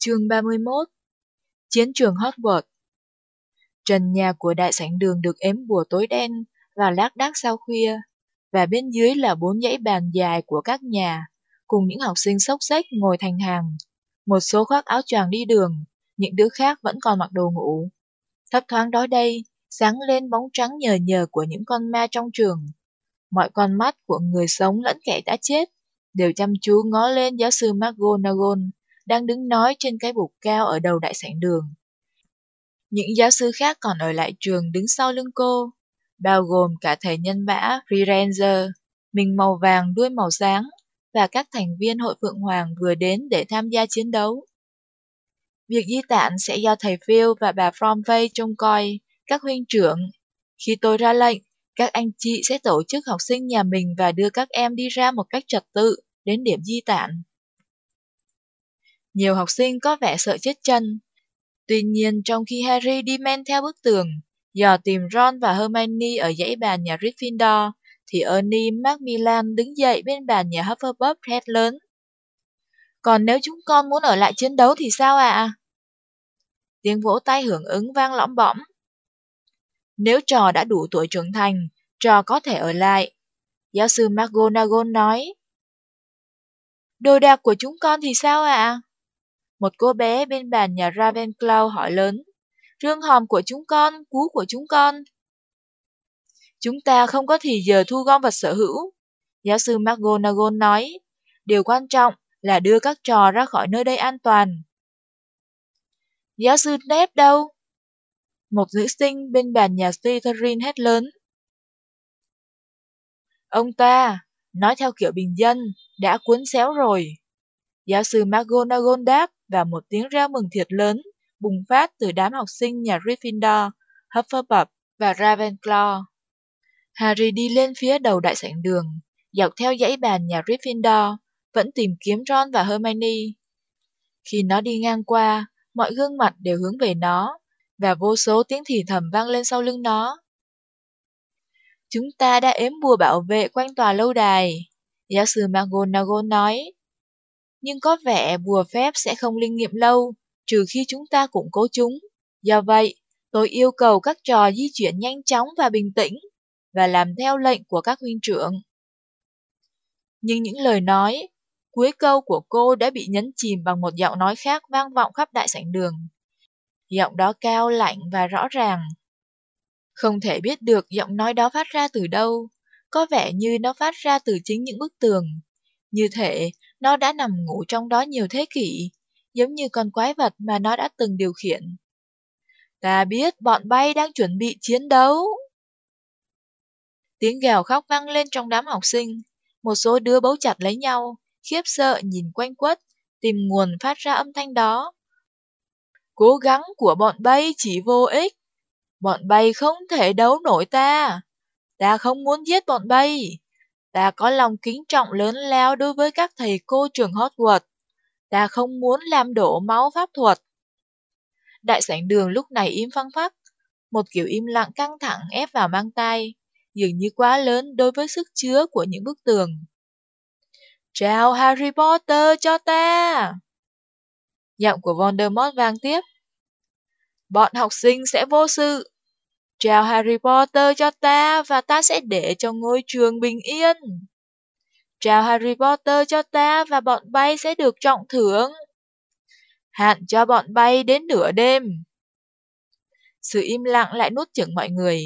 Chương 31 Chiến trường Hogwarts Trần nhà của đại sảnh đường được ếm bùa tối đen và lác đác sau khuya, và bên dưới là bốn dãy bàn dài của các nhà, cùng những học sinh sốc xếch ngồi thành hàng. Một số khoác áo choàng đi đường, những đứa khác vẫn còn mặc đồ ngủ. Thấp thoáng đó đây, sáng lên bóng trắng nhờ nhờ của những con ma trong trường. Mọi con mắt của người sống lẫn kẻ đã chết đều chăm chú ngó lên giáo sư McGonagall đang đứng nói trên cái bục cao ở đầu đại sảnh đường. Những giáo sư khác còn ở lại trường đứng sau lưng cô, bao gồm cả thầy nhân mã Freelancer, mình màu vàng đuôi màu sáng, và các thành viên hội Phượng Hoàng vừa đến để tham gia chiến đấu. Việc di tản sẽ do thầy Phil và bà Fromvey trông coi, các huynh trưởng. Khi tôi ra lệnh, các anh chị sẽ tổ chức học sinh nhà mình và đưa các em đi ra một cách trật tự đến điểm di tản. Nhiều học sinh có vẻ sợ chết chân. Tuy nhiên, trong khi Harry đi men theo bức tường, dò tìm Ron và Hermione ở dãy bàn nhà Gryffindor, thì Ernie Macmillan đứng dậy bên bàn nhà Hufflepuff hét lớn. Còn nếu chúng con muốn ở lại chiến đấu thì sao ạ? À? Tiếng vỗ tay hưởng ứng vang lõm bõm. Nếu trò đã đủ tuổi trưởng thành, trò có thể ở lại. Giáo sư McGonagall nói. Đồ đạc của chúng con thì sao ạ? À? Một cô bé bên bàn nhà Ravenclaw hỏi lớn. Rương hòm của chúng con, cú của chúng con. Chúng ta không có thì giờ thu gom vật sở hữu. Giáo sư McGonagall nói. Điều quan trọng là đưa các trò ra khỏi nơi đây an toàn. Giáo sư Snape đâu? Một nữ sinh bên bàn nhà Slytherin hét lớn. Ông ta, nói theo kiểu bình dân, đã cuốn xéo rồi. Giáo sư McGonagall đáp và một tiếng reo mừng thiệt lớn bùng phát từ đám học sinh nhà Gryffindor, Hufflepuff và Ravenclaw. Harry đi lên phía đầu đại sảnh đường, dọc theo dãy bàn nhà Gryffindor, vẫn tìm kiếm Ron và Hermione. Khi nó đi ngang qua, mọi gương mặt đều hướng về nó, và vô số tiếng thì thầm vang lên sau lưng nó. Chúng ta đã ếm bùa bảo vệ quanh tòa lâu đài, giáo sư McGonagall nói. Nhưng có vẻ bùa phép sẽ không linh nghiệm lâu, trừ khi chúng ta củng cố chúng. Do vậy, tôi yêu cầu các trò di chuyển nhanh chóng và bình tĩnh, và làm theo lệnh của các huynh trưởng. Nhưng những lời nói, cuối câu của cô đã bị nhấn chìm bằng một giọng nói khác vang vọng khắp đại sảnh đường. Giọng đó cao lạnh và rõ ràng. Không thể biết được giọng nói đó phát ra từ đâu, có vẻ như nó phát ra từ chính những bức tường. Như thể nó đã nằm ngủ trong đó nhiều thế kỷ, giống như con quái vật mà nó đã từng điều khiển. Ta biết bọn bay đang chuẩn bị chiến đấu. Tiếng gào khóc vang lên trong đám học sinh. Một số đứa bấu chặt lấy nhau, khiếp sợ nhìn quanh quất, tìm nguồn phát ra âm thanh đó. Cố gắng của bọn bay chỉ vô ích. Bọn bay không thể đấu nổi ta. Ta không muốn giết bọn bay. Ta có lòng kính trọng lớn lao đối với các thầy cô trường Hogwarts. Ta không muốn làm đổ máu pháp thuật. Đại sảnh đường lúc này im phăng phắc. Một kiểu im lặng căng thẳng ép vào mang tay, dường như quá lớn đối với sức chứa của những bức tường. Chào Harry Potter cho ta! Giọng của Voldemort vang tiếp. Bọn học sinh sẽ vô sự. Chào Harry Potter cho ta và ta sẽ để cho ngôi trường bình yên. Chào Harry Potter cho ta và bọn bay sẽ được trọng thưởng. Hạn cho bọn bay đến nửa đêm. Sự im lặng lại nuốt chửng mọi người.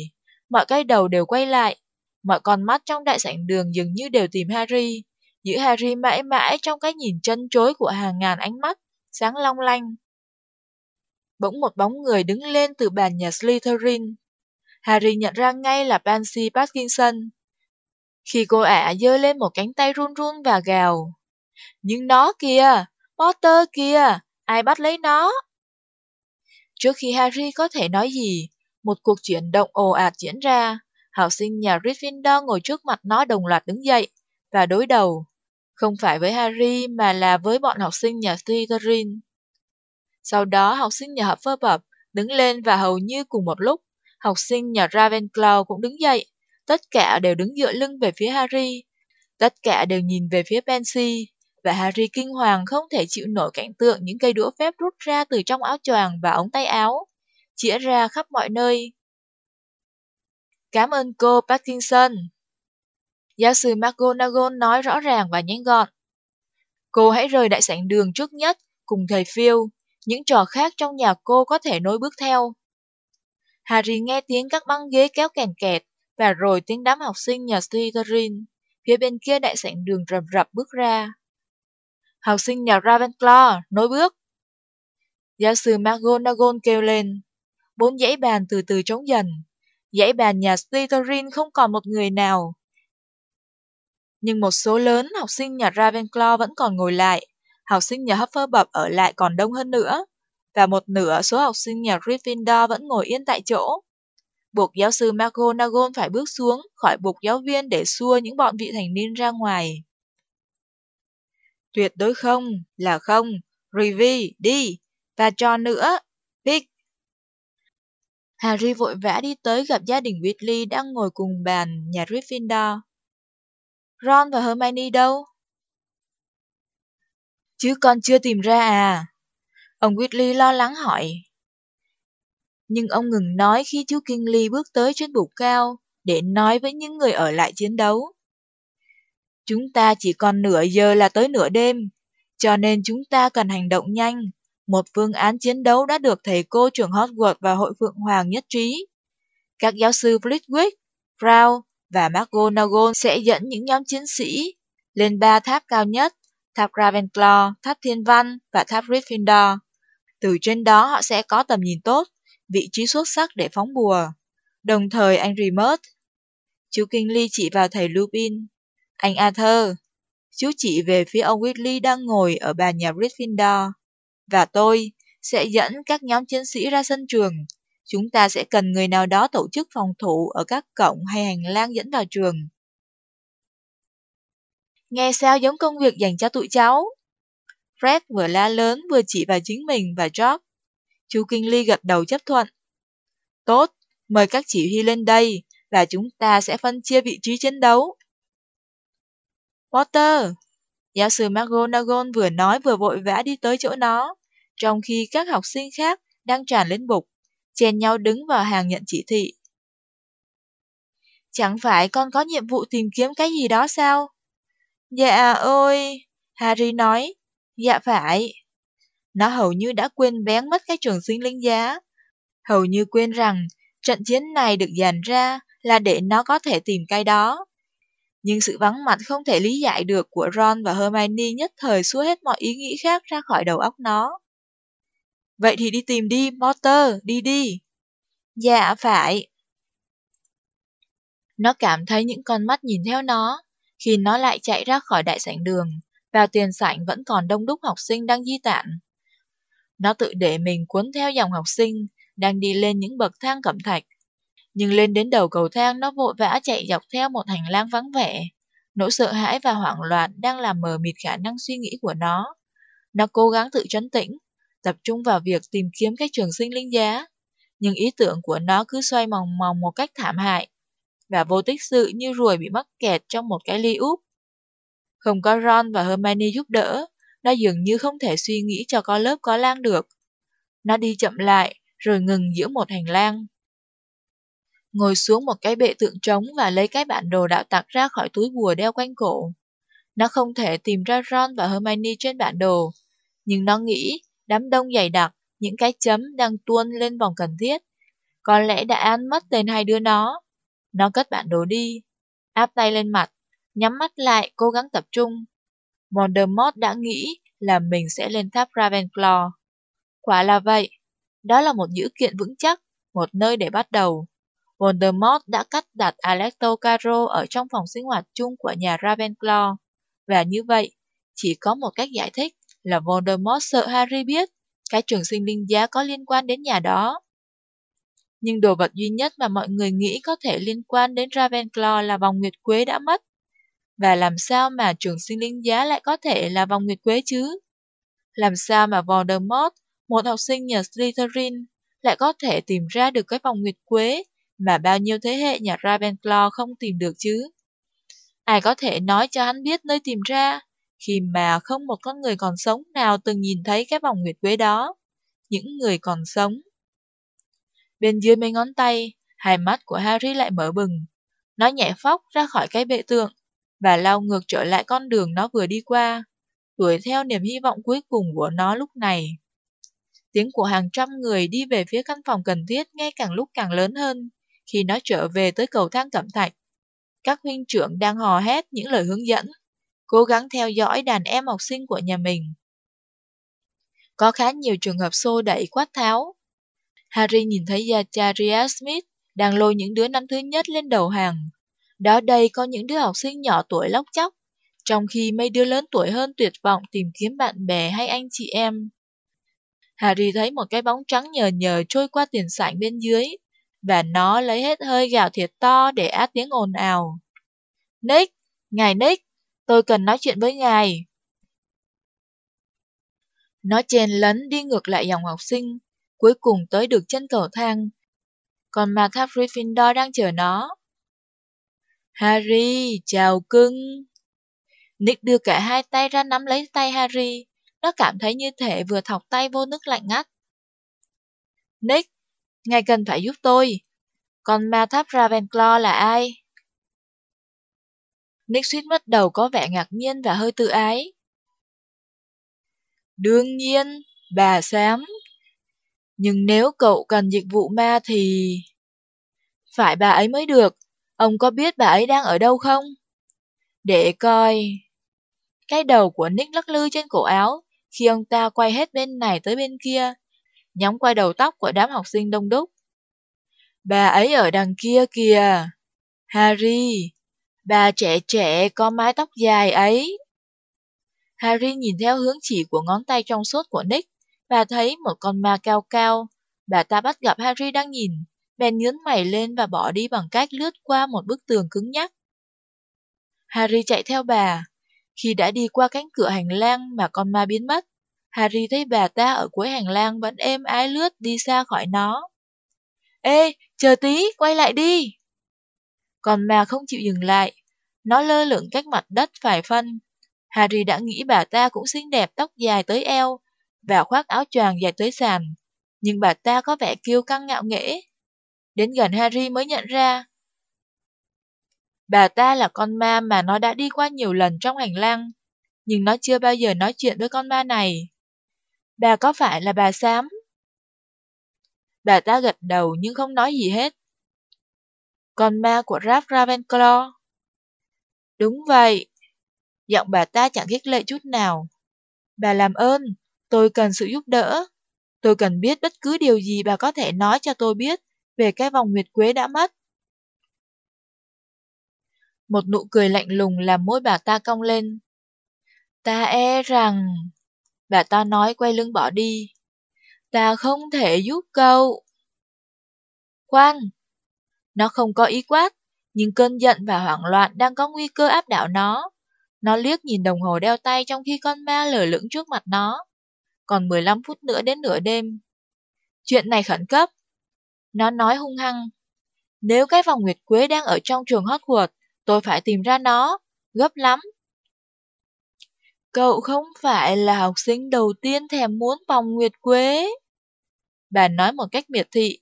Mọi cái đầu đều quay lại. Mọi con mắt trong đại sảnh đường dường như đều tìm Harry. Giữ Harry mãi mãi trong cái nhìn chân chối của hàng ngàn ánh mắt, sáng long lanh. Bỗng một bóng người đứng lên từ bàn nhà Slytherin. Harry nhận ra ngay là Pansy Parkinson. Khi cô ả giơ lên một cánh tay run run và gào. Nhưng nó kìa, Potter kìa, ai bắt lấy nó? Trước khi Harry có thể nói gì, một cuộc chuyển động ồ ạt diễn ra. Học sinh nhà Gryffindor ngồi trước mặt nó đồng loạt đứng dậy và đối đầu. Không phải với Harry mà là với bọn học sinh nhà Slytherin. Sau đó học sinh nhà Hufflepuff đứng lên và hầu như cùng một lúc, học sinh nhà Ravenclaw cũng đứng dậy. Tất cả đều đứng dựa lưng về phía Harry. Tất cả đều nhìn về phía Pansy. và Harry kinh hoàng không thể chịu nổi cảnh tượng những cây đũa phép rút ra từ trong áo choàng và ống tay áo, chĩa ra khắp mọi nơi. Cảm ơn cô Parkinson. Giáo sư McGonagall nói rõ ràng và nhanh gọn. Cô hãy rời đại sảnh đường trước nhất, cùng thầy Phil. Những trò khác trong nhà cô có thể nối bước theo. Harry nghe tiếng các băng ghế kéo kèn kẹt, và rồi tiếng đám học sinh nhà Slytherin. Phía bên kia đại sảnh đường rầm rập bước ra. Học sinh nhà Ravenclaw, nối bước. Giáo sư McGonagall kêu lên. Bốn dãy bàn từ từ trống dần. Dãy bàn nhà Slytherin không còn một người nào. Nhưng một số lớn học sinh nhà Ravenclaw vẫn còn ngồi lại. Học sinh nhà Hufflepuff ở lại còn đông hơn nữa. Và một nửa số học sinh nhà Gryffindor vẫn ngồi yên tại chỗ. Buộc giáo sư McGonagall phải bước xuống khỏi bục giáo viên để xua những bọn vị thành niên ra ngoài. Tuyệt đối không, là không. Rivi, đi. Và cho nữa. Pick. Harry vội vã đi tới gặp gia đình Weasley đang ngồi cùng bàn nhà Gryffindor. Ron và Hermione đâu? Chứ con chưa tìm ra à? Ông Whitley lo lắng hỏi. Nhưng ông ngừng nói khi chú Kingley bước tới trên bục cao để nói với những người ở lại chiến đấu. Chúng ta chỉ còn nửa giờ là tới nửa đêm, cho nên chúng ta cần hành động nhanh. Một phương án chiến đấu đã được thầy cô trường Hogwarts và hội Phượng Hoàng nhất trí. Các giáo sư Flitwick, Brown và McGonagall sẽ dẫn những nhóm chiến sĩ lên ba tháp cao nhất, tháp Ravenclaw, tháp Thiên Văn và tháp Gryffindor. Từ trên đó họ sẽ có tầm nhìn tốt, vị trí xuất sắc để phóng bùa. Đồng thời anh Remus, chú Kinh Ly chỉ vào thầy Lupin, anh Arthur, chú chỉ về phía ông Whitley đang ngồi ở bàn nhà Gryffindor. Và tôi sẽ dẫn các nhóm chiến sĩ ra sân trường. Chúng ta sẽ cần người nào đó tổ chức phòng thủ ở các cổng hay hành lang dẫn vào trường. Nghe sao giống công việc dành cho tụi cháu? Fred vừa la lớn vừa chỉ vào chính mình và George. Chú Kinh Ly gật đầu chấp thuận. Tốt, mời các chỉ huy lên đây và chúng ta sẽ phân chia vị trí chiến đấu. Potter! Giáo sư McGonagall vừa nói vừa vội vã đi tới chỗ nó, trong khi các học sinh khác đang tràn lên bục, chen nhau đứng vào hàng nhận chỉ thị. Chẳng phải con có nhiệm vụ tìm kiếm cái gì đó sao? Dạ ôi, Harry nói, dạ phải. Nó hầu như đã quên bén mất cái trường sinh linh giá. Hầu như quên rằng trận chiến này được dàn ra là để nó có thể tìm cái đó. Nhưng sự vắng mặt không thể lý giải được của Ron và Hermione nhất thời xua hết mọi ý nghĩ khác ra khỏi đầu óc nó. Vậy thì đi tìm đi, Potter, đi đi. Dạ, phải. Nó cảm thấy những con mắt nhìn theo nó, khi nó lại chạy ra khỏi đại sảnh đường, vào tiền sảnh vẫn còn đông đúc học sinh đang di tản. Nó tự để mình cuốn theo dòng học sinh, đang đi lên những bậc thang cẩm thạch, nhưng lên đến đầu cầu thang nó vội vã chạy dọc theo một hành lang vắng vẻ. Nỗi sợ hãi và hoảng loạn đang làm mờ mịt khả năng suy nghĩ của nó. Nó cố gắng tự trấn tĩnh, tập trung vào việc tìm kiếm cái trường sinh linh giá. Nhưng ý tưởng của nó cứ xoay mòng mòng một cách thảm hại, và vô tích sự như ruồi bị mắc kẹt trong một cái ly úp. Không có Ron và Hermione giúp đỡ, nó dường như không thể suy nghĩ cho có lớp có lang được. Nó đi chậm lại, rồi ngừng giữa một hành lang ngồi xuống một cái bệ tượng trống và lấy cái bản đồ đạo tặc ra khỏi túi bùa đeo quanh cổ. Nó không thể tìm ra Ron và Hermione trên bản đồ, nhưng nó nghĩ đám đông dày đặc, những cái chấm đang tuôn lên vòng cần thiết. Có lẽ đã ăn mất tên hai đứa nó. Nó cất bản đồ đi, áp tay lên mặt, nhắm mắt lại cố gắng tập trung. Voldemort đã nghĩ là mình sẽ lên tháp Ravenclaw. Quả là vậy, đó là một dữ kiện vững chắc, một nơi để bắt đầu. Voldemort đã cắt đặt Alecto Caro ở trong phòng sinh hoạt chung của nhà Ravenclaw. Và như vậy, chỉ có một cách giải thích là Voldemort sợ Harry biết cái trường sinh linh giá có liên quan đến nhà đó. Nhưng đồ vật duy nhất mà mọi người nghĩ có thể liên quan đến Ravenclaw là vòng nguyệt quế đã mất. Và làm sao mà trường sinh linh giá lại có thể là vòng nguyệt quế chứ? Làm sao mà Voldemort, một học sinh nhà Slytherin, lại có thể tìm ra được cái vòng nguyệt quế mà bao nhiêu thế hệ nhà Ravenclaw không tìm được chứ. Ai có thể nói cho hắn biết nơi tìm ra, khi mà không một con người còn sống nào từng nhìn thấy cái vòng nguyệt quế đó. Những người còn sống. Bên dưới mấy ngón tay, hai mắt của Harry lại mở bừng. Nó nhẹ phóc ra khỏi cái bệ tượng và lao ngược trở lại con đường nó vừa đi qua, đuổi theo niềm hy vọng cuối cùng của nó lúc này. Tiếng của hàng trăm người đi về phía căn phòng cần thiết nghe càng lúc càng lớn hơn khi nó trở về tới cầu thang cẩm thạch. Các huynh trưởng đang hò hét những lời hướng dẫn, cố gắng theo dõi đàn em học sinh của nhà mình. Có khá nhiều trường hợp xô đẩy quát tháo. Harry nhìn thấy Yacharia Smith đang lôi những đứa năm thứ nhất lên đầu hàng. Đó đây có những đứa học sinh nhỏ tuổi lóc chóc, trong khi mấy đứa lớn tuổi hơn tuyệt vọng tìm kiếm bạn bè hay anh chị em. Harry thấy một cái bóng trắng nhờ nhờ trôi qua tiền sảnh bên dưới, và nó lấy hết hơi gào thiệt to để át tiếng ồn ào. Nick! Ngài Nick! Tôi cần nói chuyện với ngài. Nó chen lấn đi ngược lại dòng học sinh, cuối cùng tới được chân cầu thang. Còn mà Gryffindor đang chờ nó. Harry, chào cưng. Nick đưa cả hai tay ra nắm lấy tay Harry. Nó cảm thấy như thể vừa thọc tay vô nước lạnh ngắt. Nick, ngài cần phải giúp tôi. Còn ma tháp Ravenclaw là ai? Nick suýt mất đầu có vẻ ngạc nhiên và hơi tự ái. Đương nhiên, bà xám. Nhưng nếu cậu cần dịch vụ ma thì... Phải bà ấy mới được. Ông có biết bà ấy đang ở đâu không? Để coi... Cái đầu của Nick lắc lư trên cổ áo khi ông ta quay hết bên này tới bên kia, nhắm qua đầu tóc của đám học sinh đông đúc. Bà ấy ở đằng kia kìa. Harry, bà trẻ trẻ có mái tóc dài ấy. Harry nhìn theo hướng chỉ của ngón tay trong suốt của Nick và thấy một con ma cao cao. Bà ta bắt gặp Harry đang nhìn, bèn nhướng mày lên và bỏ đi bằng cách lướt qua một bức tường cứng nhắc. Harry chạy theo bà. Khi đã đi qua cánh cửa hành lang mà con ma biến mất, Harry thấy bà ta ở cuối hành lang vẫn êm ái lướt đi xa khỏi nó. Ê, chờ tí, quay lại đi! Còn ma không chịu dừng lại. Nó lơ lửng cách mặt đất vài phân. Harry đã nghĩ bà ta cũng xinh đẹp tóc dài tới eo và khoác áo choàng dài tới sàn. Nhưng bà ta có vẻ kiêu căng ngạo nghễ. Đến gần Harry mới nhận ra. Bà ta là con ma mà nó đã đi qua nhiều lần trong hành lang. Nhưng nó chưa bao giờ nói chuyện với con ma này. Bà có phải là bà Xám? Bà ta gật đầu nhưng không nói gì hết. Con ma của Ralph Ravenclaw. Đúng vậy. Giọng bà ta chẳng khích lệ chút nào. Bà làm ơn, tôi cần sự giúp đỡ. Tôi cần biết bất cứ điều gì bà có thể nói cho tôi biết về cái vòng nguyệt quế đã mất. Một nụ cười lạnh lùng làm môi bà ta cong lên. Ta e rằng... Bà ta nói quay lưng bỏ đi. Ta không thể giúp cậu. Khoan! Nó không có ý quát, nhưng cơn giận và hoảng loạn đang có nguy cơ áp đảo nó. Nó liếc nhìn đồng hồ đeo tay trong khi con ma lờ lững trước mặt nó. Còn 15 phút nữa đến nửa đêm. Chuyện này khẩn cấp. Nó nói hung hăng. Nếu cái vòng nguyệt quế đang ở trong trường Hogwarts, tôi phải tìm ra nó. Gấp lắm. Cậu không phải là học sinh đầu tiên thèm muốn vòng nguyệt quế. Bà nói một cách miệt thị.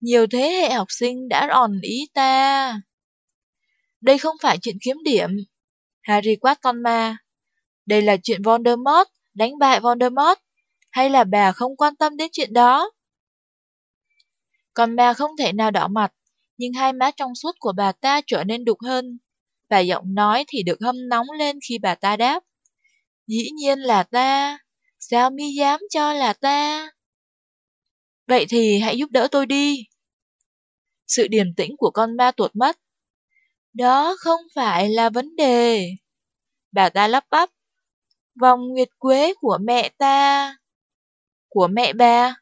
Nhiều thế hệ học sinh đã òn ý ta. Đây không phải chuyện kiếm điểm. Harry quát con ma. Đây là chuyện Voldemort, đánh bại Voldemort. Hay là bà không quan tâm đến chuyện đó? Con bà không thể nào đỏ mặt, nhưng hai má trong suốt của bà ta trở nên đục hơn. Và giọng nói thì được hâm nóng lên khi bà ta đáp. Dĩ nhiên là ta. Sao mi dám cho là ta? Vậy thì hãy giúp đỡ tôi đi. Sự điềm tĩnh của con ma tuột mất. Đó không phải là vấn đề. Bà ta lắp bắp. Vòng nguyệt quế của mẹ ta. Của mẹ bà.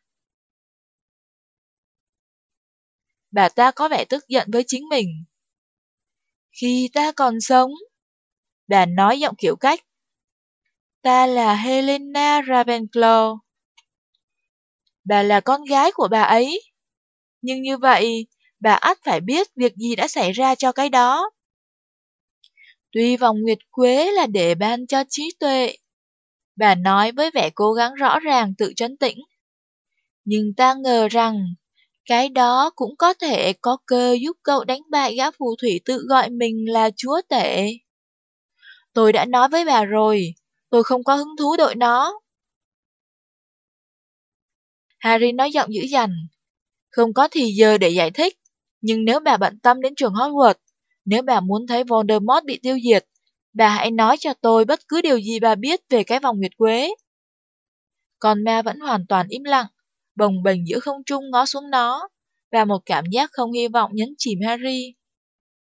Bà ta có vẻ tức giận với chính mình. Khi ta còn sống, bà nói giọng kiểu cách. Ta là Helena Ravenclaw. Bà là con gái của bà ấy. Nhưng như vậy, bà ắt phải biết việc gì đã xảy ra cho cái đó. Tuy vòng nguyệt quế là để ban cho trí tuệ, bà nói với vẻ cố gắng rõ ràng tự trấn tĩnh. Nhưng ta ngờ rằng, cái đó cũng có thể có cơ giúp cậu đánh bại gã phù thủy tự gọi mình là chúa tể. Tôi đã nói với bà rồi, tôi không có hứng thú đội nó. Harry nói giọng dữ dằn. Không có thì giờ để giải thích, nhưng nếu bà bận tâm đến trường Hogwarts, nếu bà muốn thấy Voldemort bị tiêu diệt, bà hãy nói cho tôi bất cứ điều gì bà biết về cái vòng nguyệt quế. Còn ma vẫn hoàn toàn im lặng, bồng bềnh giữa không trung ngó xuống nó, và một cảm giác không hy vọng nhấn chìm Harry.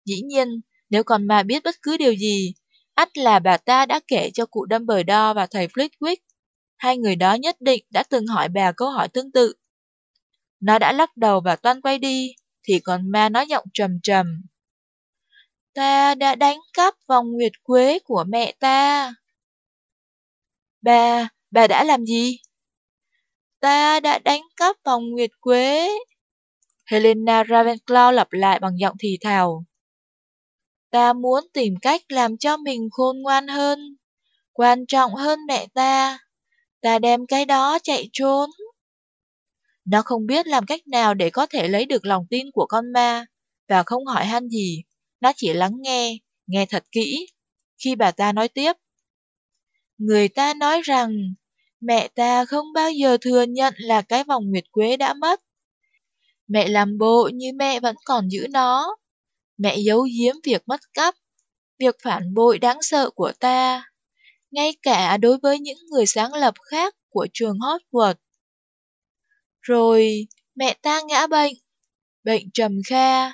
Dĩ nhiên, nếu còn ma biết bất cứ điều gì, ắt là bà ta đã kể cho cụ Dumbledore và thầy Flitwick. Hai người đó nhất định đã từng hỏi bà câu hỏi tương tự. Nó đã lắc đầu và toan quay đi, thì còn ma nói giọng trầm trầm. Ta đã đánh cắp vòng nguyệt quế của mẹ ta. Bà, bà đã làm gì? Ta đã đánh cắp vòng nguyệt quế. Helena Ravenclaw lặp lại bằng giọng thì thào. Ta muốn tìm cách làm cho mình khôn ngoan hơn, quan trọng hơn mẹ ta. Ta đem cái đó chạy trốn. Nó không biết làm cách nào để có thể lấy được lòng tin của con ma, và không hỏi han gì. Nó chỉ lắng nghe, nghe thật kỹ. Khi bà ta nói tiếp, Người ta nói rằng, mẹ ta không bao giờ thừa nhận là cái vòng nguyệt quế đã mất. Mẹ làm bộ như mẹ vẫn còn giữ nó. Mẹ giấu giếm việc mất cắp, việc phản bội đáng sợ của ta, ngay cả đối với những người sáng lập khác của trường Hogwarts. Rồi, mẹ ta ngã bệnh, bệnh trầm kha,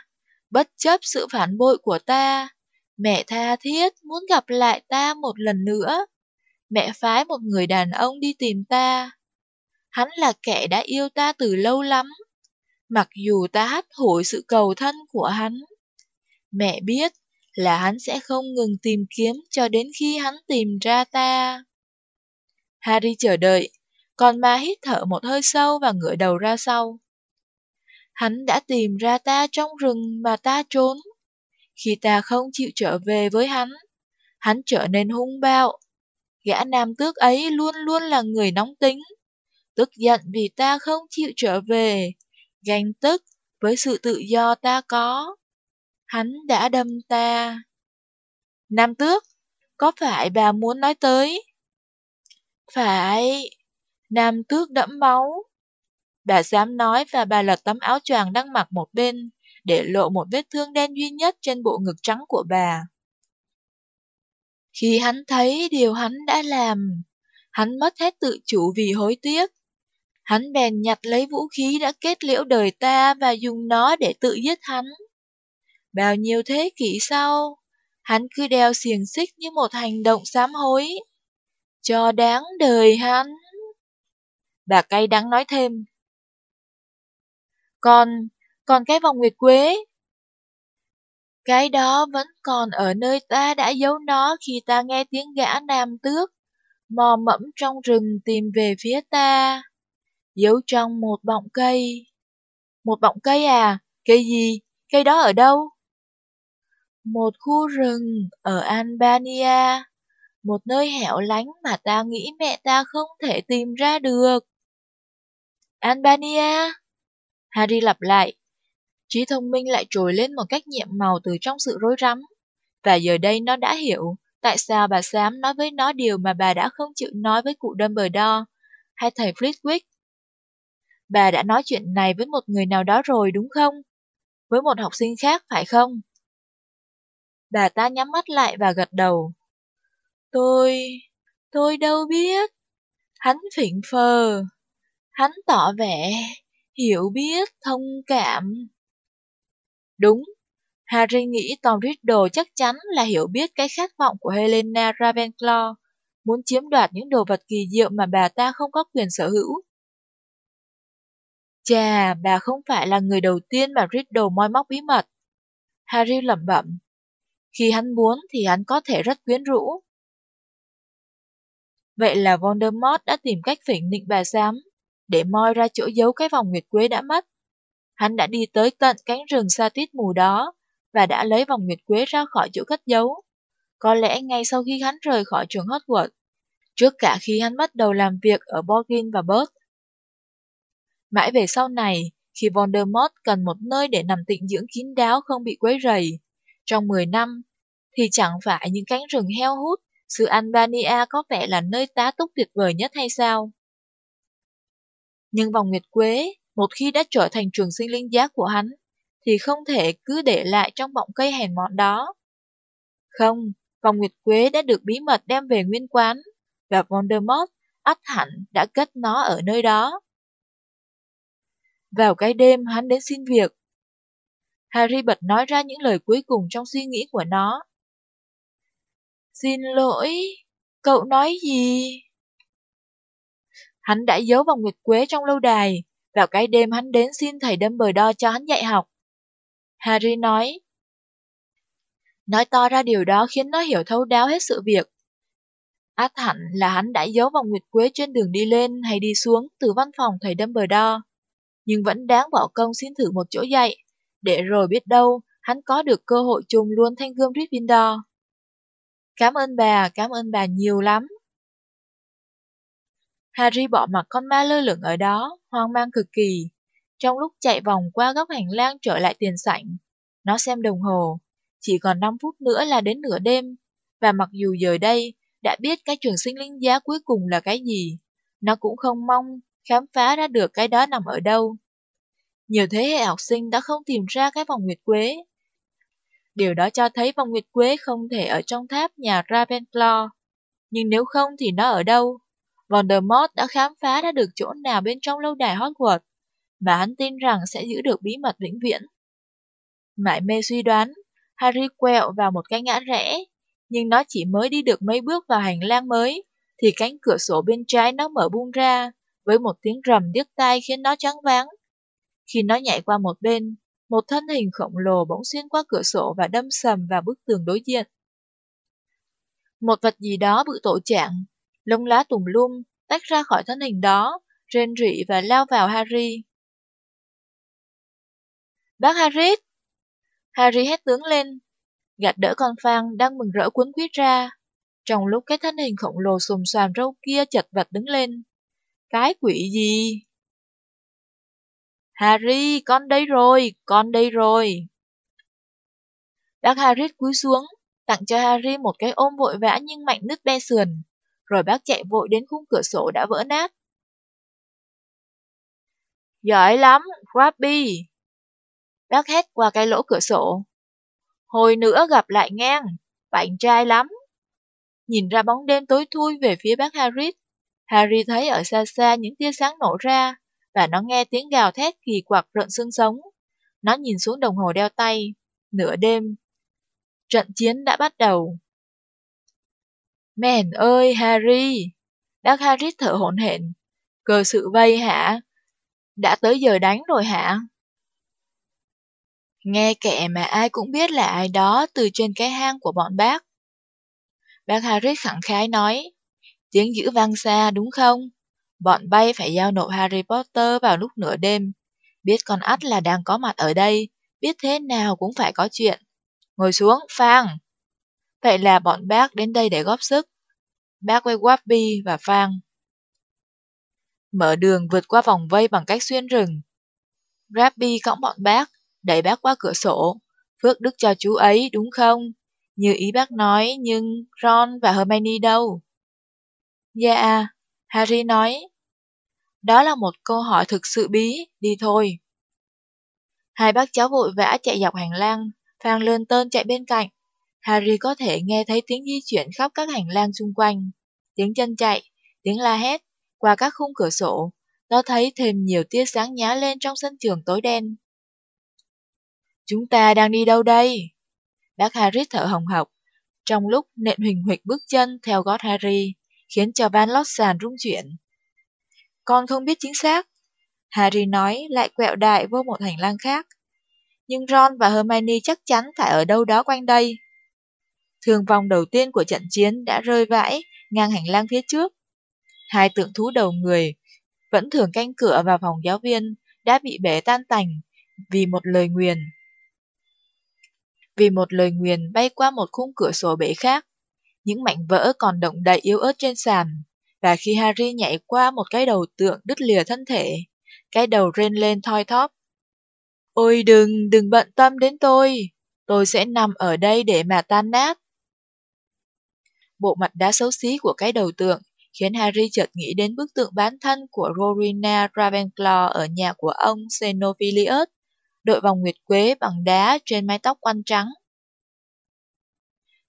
bất chấp sự phản bội của ta. Mẹ tha thiết muốn gặp lại ta một lần nữa. Mẹ phái một người đàn ông đi tìm ta. Hắn là kẻ đã yêu ta từ lâu lắm, mặc dù ta hắt hủi sự cầu thân của hắn. Mẹ biết là hắn sẽ không ngừng tìm kiếm cho đến khi hắn tìm ra ta. Harry chờ đợi, còn ma hít thở một hơi sâu và ngửa đầu ra sau. Hắn đã tìm ra ta trong rừng mà ta trốn. Khi ta không chịu trở về với hắn, hắn trở nên hung bạo. Gã nam tước ấy luôn luôn là người nóng tính, tức giận vì ta không chịu trở về, ganh tức với sự tự do ta có. Hắn đã đâm ta. Nam tước, có phải bà muốn nói tới? Phải, nam tước đẫm máu. Bà dám nói và bà lật tấm áo choàng đang mặc một bên, để lộ một vết thương đen duy nhất trên bộ ngực trắng của bà. Khi hắn thấy điều hắn đã làm, hắn mất hết tự chủ vì hối tiếc. Hắn bèn nhặt lấy vũ khí đã kết liễu đời ta và dùng nó để tự giết hắn. Bao nhiêu thế kỷ sau, hắn cứ đeo xiềng xích như một hành động sám hối. Cho đáng đời hắn. Bà cay đắng nói thêm. Còn, còn cái vòng nguyệt quế? Cái đó vẫn còn ở nơi ta đã giấu nó khi ta nghe tiếng gã nam tước, mò mẫm trong rừng tìm về phía ta, giấu trong một bọng cây. Một bọng cây à? Cây gì? Cây đó ở đâu? Một khu rừng ở Albania, một nơi hẻo lánh mà ta nghĩ mẹ ta không thể tìm ra được. Albania? Harry lặp lại. Trí thông minh lại trồi lên một cách nhiệm màu từ trong sự rối rắm. Và giờ đây nó đã hiểu tại sao bà Sam nói với nó điều mà bà đã không chịu nói với cụ Dumbledore hay thầy Flitwick. Bà đã nói chuyện này với một người nào đó rồi đúng không? Với một học sinh khác phải không? Bà ta nhắm mắt lại và gật đầu. Tôi... tôi đâu biết. Hắn phỉnh phờ. Hắn tỏ vẻ hiểu biết, thông cảm. Đúng, Harry nghĩ Tom Riddle chắc chắn là hiểu biết cái khát vọng của Helena Ravenclaw, muốn chiếm đoạt những đồ vật kỳ diệu mà bà ta không có quyền sở hữu. Chà, bà không phải là người đầu tiên mà Riddle moi móc bí mật. Harry lẩm bẩm. Khi hắn muốn thì hắn có thể rất quyến rũ. Vậy là Voldemort đã tìm cách phỉnh nịnh bà giám để moi ra chỗ giấu cái vòng nguyệt quế đã mất. Hắn đã đi tới tận cánh rừng xa tít mù đó và đã lấy vòng nguyệt quế ra khỏi chỗ cất giấu. có lẽ ngay sau khi hắn rời khỏi trường Hogwarts, trước cả khi hắn bắt đầu làm việc ở Borgin và Bert. Mãi về sau này, khi Voldemort cần một nơi để nằm tịnh dưỡng kín đáo không bị quấy rầy, trong 10 năm, thì chẳng phải những cánh rừng heo hút, sự Albania có vẻ là nơi tá túc tuyệt vời nhất hay sao? Nhưng vòng nguyệt quế, một khi đã trở thành trường sinh linh giác của hắn, thì không thể cứ để lại trong bọng cây hèn mọn đó. Không, vòng nguyệt quế đã được bí mật đem về nguyên quán, và Voldemort ắt hẳn đã cất nó ở nơi đó. Vào cái đêm hắn đến xin việc. Harry bật nói ra những lời cuối cùng trong suy nghĩ của nó. Xin lỗi, cậu nói gì? Hắn đã giấu vòng nguyệt quế trong lâu đài, vào cái đêm hắn đến xin thầy Dumbledore cho hắn dạy học. Harry nói. Nói to ra điều đó khiến nó hiểu thấu đáo hết sự việc. Át hẳn là hắn đã giấu vòng nguyệt quế trên đường đi lên hay đi xuống từ văn phòng thầy Dumbledore. Nhưng vẫn đáng bỏ công xin thử một chỗ dạy, để rồi biết đâu hắn có được cơ hội trùng luôn thanh gươm Gryffindor. Cảm ơn bà, cảm ơn bà nhiều lắm. Harry bỏ mặt con ma lơ lửng ở đó, hoang mang cực kỳ. Trong lúc chạy vòng qua góc hành lang trở lại tiền sảnh, nó xem đồng hồ, chỉ còn 5 phút nữa là đến nửa đêm, và mặc dù giờ đây đã biết cái trường sinh linh giá cuối cùng là cái gì, nó cũng không mong khám phá ra được cái đó nằm ở đâu. Nhiều thế hệ học sinh đã không tìm ra cái vòng nguyệt quế. Điều đó cho thấy vòng nguyệt quế không thể ở trong tháp nhà Ravenclaw. Nhưng nếu không thì nó ở đâu? Voldemort đã khám phá ra được chỗ nào bên trong lâu đài Hogwarts, mà hắn tin rằng sẽ giữ được bí mật vĩnh viễn. Mãi mê suy đoán, Harry quẹo vào một cái ngã rẽ, nhưng nó chỉ mới đi được mấy bước vào hành lang mới, thì cánh cửa sổ bên trái nó mở bung ra, với một tiếng rầm điếc tai khiến nó trắng váng. Khi nó nhảy qua một bên, một thân hình khổng lồ bỗng xuyên qua cửa sổ và đâm sầm vào bức tường đối diện. Một vật gì đó bự tổ trạng, lông lá tùm lum, tách ra khỏi thân hình đó, rên rỉ và lao vào Harry. Bác Harry! Harry hét tướng lên, gạt đỡ con Phan đang mừng rỡ cuốn quýt ra. Trong lúc cái thân hình khổng lồ xùm xoàm râu kia chật vật đứng lên. Cái quỷ gì? Harry, con đây rồi, con đây rồi. Bác Harry cúi xuống, tặng cho Harry một cái ôm vội vã nhưng mạnh nứt be sườn, rồi bác chạy vội đến khung cửa sổ đã vỡ nát. Giỏi lắm, Grabby! Bác hét qua cái lỗ cửa sổ. Hồi nữa gặp lại ngang, bạn trai lắm. Nhìn ra bóng đêm tối thui về phía bác Harry, Harry thấy ở xa xa những tia sáng nổ ra, và nó nghe tiếng gào thét kỳ quặc rợn xương sống. Nó nhìn xuống đồng hồ đeo tay, nửa đêm. Trận chiến đã bắt đầu. Mèn ơi, Harry! Bác Harry thở hổn hển. Cờ sự vây hả? Đã tới giờ đánh rồi hả? Nghe kệ mà ai cũng biết là ai đó từ trên cái hang của bọn bác. Bác Harry khẳng khái nói, tiếng dữ vang xa đúng không? Bọn bay phải giao nộp Harry Potter vào lúc nửa đêm. Biết con ắt là đang có mặt ở đây, biết thế nào cũng phải có chuyện. Ngồi xuống, Phang. Vậy là bọn bác đến đây để góp sức. Bác với Wabi và Phang. Mở đường vượt qua vòng vây bằng cách xuyên rừng. Rappy cõng bọn bác, đẩy bác qua cửa sổ. Phước đức cho chú ấy, đúng không? Như ý bác nói, nhưng Ron và Hermione đâu? Dạ, Harry nói. Đó là một câu hỏi thực sự bí, đi thôi. Hai bác cháu vội vã chạy dọc hành lang, Phan lơn tơn chạy bên cạnh. Harry có thể nghe thấy tiếng di chuyển khắp các hành lang xung quanh. Tiếng chân chạy, tiếng la hét, qua các khung cửa sổ, nó thấy thêm nhiều tia sáng nhá lên trong sân trường tối đen. Chúng ta đang đi đâu đây? Bác Harry thở hồng hộc, trong lúc nện huỳnh huỵch bước chân theo gót Harry, khiến cho Van lót sàn rung chuyển. Con không biết chính xác. Harry nói lại quẹo đại vô một hành lang khác. Nhưng Ron và Hermione chắc chắn phải ở đâu đó quanh đây. Thương vong đầu tiên của trận chiến đã rơi vãi ngang hành lang phía trước. Hai tượng thú đầu người, vẫn thường canh cửa vào phòng giáo viên, đã bị bể tan tành vì một lời nguyền. Vì một lời nguyền bay qua một khung cửa sổ bể khác. Những mảnh vỡ còn động đậy yếu ớt trên sàn, và khi Harry nhảy qua một cái đầu tượng đứt lìa thân thể, cái đầu rên lên thoi thóp. Ôi đừng, đừng bận tâm đến tôi, tôi sẽ nằm ở đây để mà tan nát. Bộ mặt đá xấu xí của cái đầu tượng khiến Harry chợt nghĩ đến bức tượng bán thân của Rowena Ravenclaw ở nhà của ông Xenophilius, đội vòng nguyệt quế bằng đá trên mái tóc quăn trắng.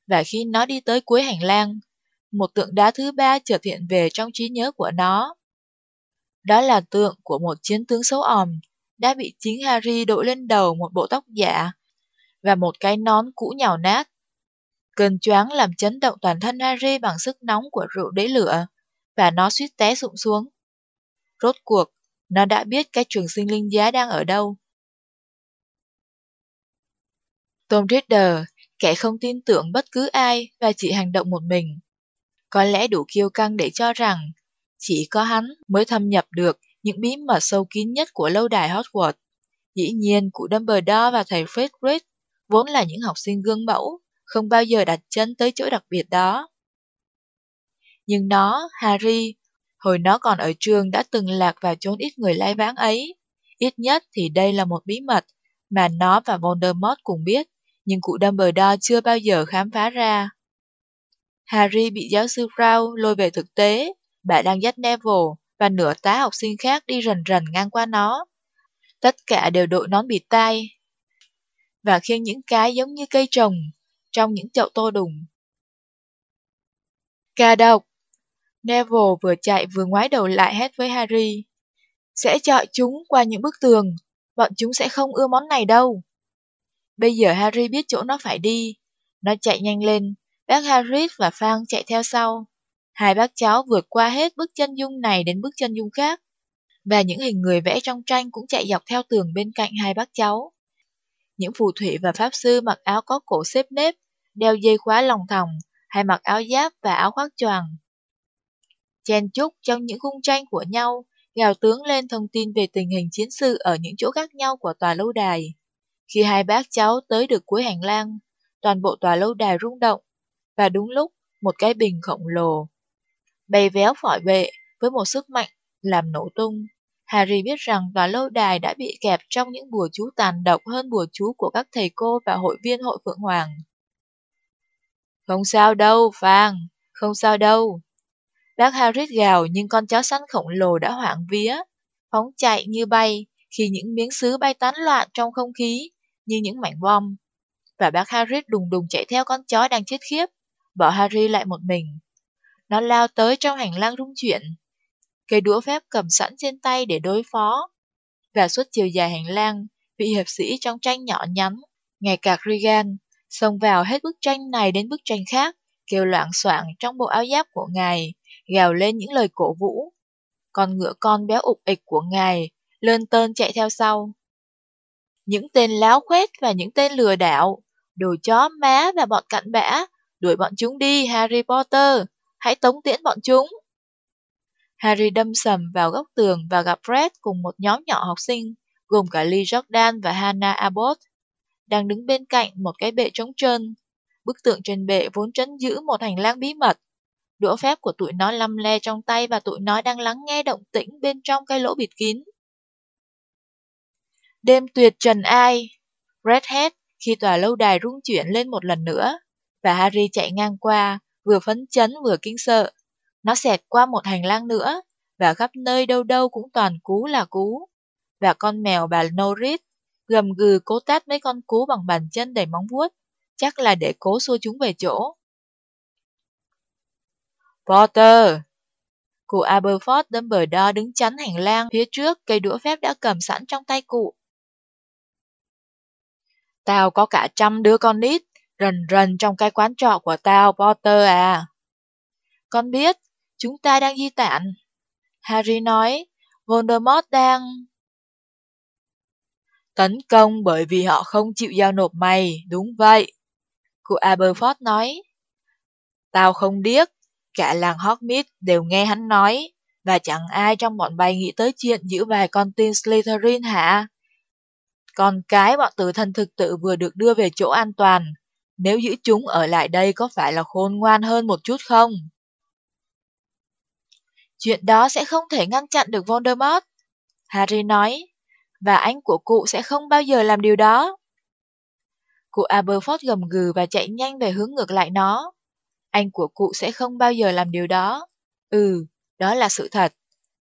Và khi nó đi tới cuối hành lang, một tượng đá thứ ba chợt hiện về trong trí nhớ của nó. Đó là tượng của một chiến tướng xấu òm, đã bị chính Harry đội lên đầu một bộ tóc giả và một cái nón cũ nhào nát. Cơn choáng làm chấn động toàn thân Harry bằng sức nóng của rượu đế lửa, và nó suýt té sụng xuống. Rốt cuộc, nó đã biết cái trường sinh linh giá đang ở đâu. Tom Riddler, kẻ không tin tưởng bất cứ ai và chỉ hành động một mình. Có lẽ đủ kiêu căng để cho rằng chỉ có hắn mới thâm nhập được những bí mật sâu kín nhất của lâu đài Hogwarts. Dĩ nhiên, cụ Dumbledore và thầy Frederick vốn là những học sinh gương mẫu, không bao giờ đặt chân tới chỗ đặc biệt đó. Nhưng nó, Harry, hồi nó còn ở trường đã từng lạc vào chốn ít người lai vãng ấy. Ít nhất thì đây là một bí mật mà nó và Voldemort cùng biết, nhưng cụ Dumbledore chưa bao giờ khám phá ra. Harry bị giáo sư Brown lôi về thực tế, bà đang dắt Neville và nửa tá học sinh khác đi rần rần ngang qua nó. Tất cả đều đội nón bịt tai và khiêng những cái giống như cây trồng trong những chậu tô đùng. Ca độc! Neville vừa chạy vừa ngoái đầu lại hét với Harry. Sẽ chọi chúng qua những bức tường, bọn chúng sẽ không ưa món này đâu. Bây giờ Harry biết chỗ nó phải đi. Nó chạy nhanh lên, bác Harry và Fang chạy theo sau. Hai bác cháu vượt qua hết bức chân dung này đến bức chân dung khác. Và những hình người vẽ trong tranh cũng chạy dọc theo tường bên cạnh hai bác cháu. Những phù thủy và pháp sư mặc áo có cổ xếp nếp, đeo dây khóa lòng thòng, hay mặc áo giáp và áo khoác choàng. Chen chúc trong những khung tranh của nhau, gào tướng lên thông tin về tình hình chiến sự ở những chỗ khác nhau của tòa lâu đài. Khi hai bác cháu tới được cuối hành lang, toàn bộ tòa lâu đài rung động, và đúng lúc một cái bình khổng lồ bay véo phỏi bệ với một sức mạnh làm nổ tung. Harry biết rằng tòa lâu đài đã bị kẹp trong những bùa chú tàn độc hơn bùa chú của các thầy cô và hội viên hội Phượng Hoàng. Không sao đâu, Phan, không sao đâu. Bác Harris gào nhưng con chó săn khổng lồ đã hoảng vía, phóng chạy như bay khi những miếng sứ bay tán loạn trong không khí như những mảnh bom. Và bác Harris đùng đùng chạy theo con chó đang chết khiếp, bỏ Harry lại một mình. Nó lao tới trong hành lang rung chuyển, cây đũa phép cầm sẵn trên tay để đối phó. Và suốt chiều dài hành lang, vị hiệp sĩ trong tranh nhỏ nhắn, ngày cạc Regan, xông vào hết bức tranh này đến bức tranh khác, kêu loạn soạn trong bộ áo giáp của ngài, gào lên những lời cổ vũ. Con ngựa con béo ục ịch của ngài, lơn tơn chạy theo sau. Những tên láo khoét và những tên lừa đảo, đồ chó má và bọn cặn bã, đuổi bọn chúng đi Harry Potter, hãy tống tiễn bọn chúng. Harry đâm sầm vào góc tường và gặp Fred cùng một nhóm nhỏ học sinh, gồm cả Lee Jordan và Hannah Abbott, đang đứng bên cạnh một cái bệ trống trơn. Bức tượng trên bệ vốn trấn giữ một hành lang bí mật. Đũa phép của tụi nó lăm le trong tay và tụi nó đang lắng nghe động tĩnh bên trong cái lỗ bịt kín. Đêm tuyệt trần ai? Red hét khi tòa lâu đài rung chuyển lên một lần nữa, và Harry chạy ngang qua, vừa phấn chấn vừa kinh sợ. Nó xẹt qua một hành lang nữa, và khắp nơi đâu đâu cũng toàn cú là cú. Và con mèo bà Norris gầm gừ cố tát mấy con cú bằng bàn chân đầy móng vuốt, chắc là để cố xua chúng về chỗ. Potter! Cụ Aberforth Dumbledore đứng chắn hành lang phía trước cây đũa phép đã cầm sẵn trong tay cụ. Tao có cả trăm đứa con nít, rần rần trong cái quán trọ của tao, Potter à. Con biết, chúng ta đang di tản. Harry nói, Voldemort đang... Tấn công bởi vì họ không chịu giao nộp mày, đúng vậy. Cụ Aberforth nói. Tao không điếc, cả làng Hogsmeade đều nghe hắn nói, và chẳng ai trong bọn bay nghĩ tới chuyện giữ vài con tin Slytherin hả? Con cái bọn tử thần thực tự vừa được đưa về chỗ an toàn, Nếu giữ chúng ở lại đây có phải là khôn ngoan hơn một chút không? Chuyện đó sẽ không thể ngăn chặn được Voldemort, Harry nói, và anh của cụ sẽ không bao giờ làm điều đó. Cụ Aberforth gầm gừ và chạy nhanh về hướng ngược lại nó. Anh của cụ sẽ không bao giờ làm điều đó. Ừ, đó là sự thật.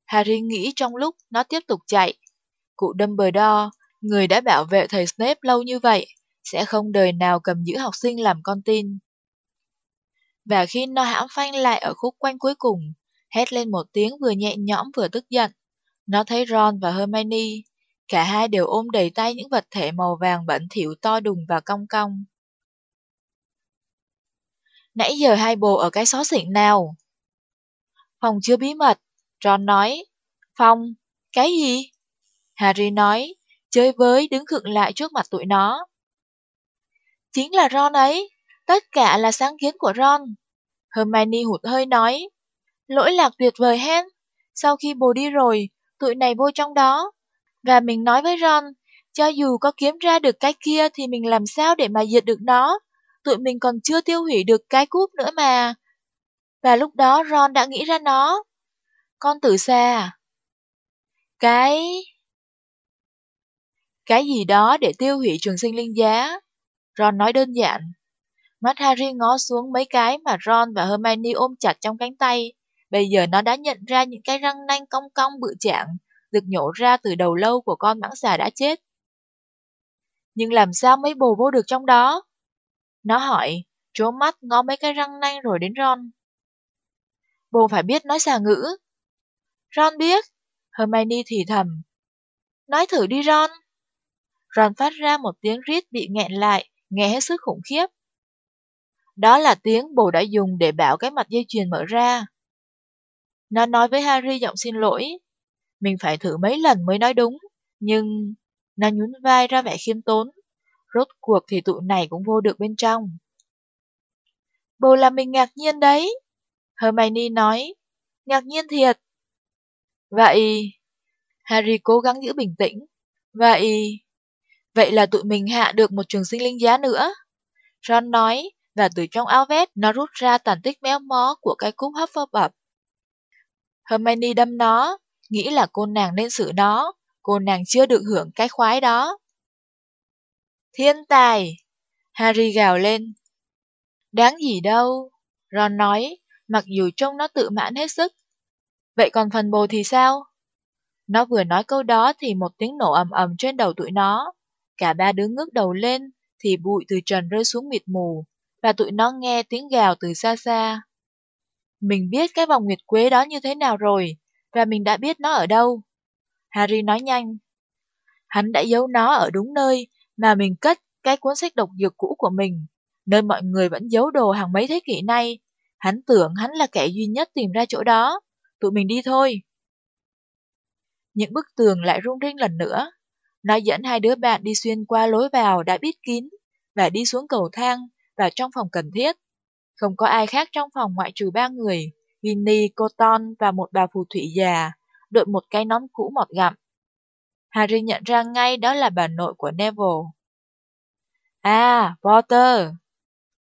Harry nghĩ trong lúc nó tiếp tục chạy. Cụ Dumbledore, người đã bảo vệ thầy Snape lâu như vậy, sẽ không đời nào cầm giữ học sinh làm con tin. Và khi nó hãm phanh lại ở khúc quanh cuối cùng, hét lên một tiếng vừa nhẹ nhõm vừa tức giận. Nó thấy Ron và Hermione, cả hai đều ôm đầy tay những vật thể màu vàng bẩn thỉu to đùng và cong cong. Nãy giờ hai bồ ở cái xó xịn nào? Phòng chưa bí mật, Ron nói. Phòng, cái gì? Harry nói, chơi với đứng khựng lại trước mặt tụi nó. Chính là Ron ấy, tất cả là sáng kiến của Ron. Hermione hụt hơi nói, lỗi lạc tuyệt vời hen. Sau khi bồ đi rồi, tụi này vô trong đó. Và mình nói với Ron, cho dù có kiếm ra được cái kia thì mình làm sao để mà diệt được nó. Tụi mình còn chưa tiêu hủy được cái cúp nữa mà. Và lúc đó Ron đã nghĩ ra nó. Con tử xa à, Cái... Cái gì đó để tiêu hủy trường sinh linh giá. Ron nói đơn giản. Mắt Harry ngó xuống mấy cái mà Ron và Hermione ôm chặt trong cánh tay. Bây giờ nó đã nhận ra những cái răng nanh cong cong bự chạng, được nhổ ra từ đầu lâu của con mãng xà đã chết. Nhưng làm sao mấy bồ vô được trong đó? Nó hỏi, trố mắt ngó mấy cái răng nanh rồi đến Ron. Bồ phải biết nói xà ngữ. Ron biết. Hermione thì thầm. Nói thử đi Ron. Ron phát ra một tiếng rít bị nghẹn lại, nghe hết sức khủng khiếp. Đó là tiếng bồ đã dùng để bảo cái mặt dây chuyền mở ra. Nó nói với Harry giọng xin lỗi. Mình phải thử mấy lần mới nói đúng, nhưng... Nó nhún vai ra vẻ khiêm tốn. Rốt cuộc thì tụi này cũng vô được bên trong. Bồ làm mình ngạc nhiên đấy. Hermione nói. Ngạc nhiên thiệt. Vậy... Harry cố gắng giữ bình tĩnh. Vậy... Vậy là tụi mình hạ được một trường sinh linh giá nữa. Ron nói, và từ trong áo vest nó rút ra tàn tích méo mó của cái cúp Hufflepuff. Hermione đâm nó, nghĩ là cô nàng nên xử nó, cô nàng chưa được hưởng cái khoái đó. Thiên tài! Harry gào lên. Đáng gì đâu, Ron nói, mặc dù trông nó tự mãn hết sức. Vậy còn phần bồ thì sao? Nó vừa nói câu đó thì một tiếng nổ ầm ầm trên đầu tụi nó. Cả ba đứa ngước đầu lên, thì bụi từ trần rơi xuống mịt mù, và tụi nó nghe tiếng gào từ xa xa. Mình biết cái vòng nguyệt quế đó như thế nào rồi, và mình đã biết nó ở đâu. Harry nói nhanh. Hắn đã giấu nó ở đúng nơi mà mình cất cái cuốn sách độc dược cũ của mình, nơi mọi người vẫn giấu đồ hàng mấy thế kỷ nay. Hắn tưởng hắn là kẻ duy nhất tìm ra chỗ đó. Tụi mình đi thôi. Những bức tường lại rung rinh lần nữa. Nó dẫn hai đứa bạn đi xuyên qua lối vào đã bít kín và đi xuống cầu thang vào trong phòng cần thiết. Không có ai khác trong phòng ngoại trừ ba người, Ginny, Cotton và một bà phù thủy già, đội một cái nón cũ mọt gặm. Harry nhận ra ngay đó là bà nội của Neville. À, Potter!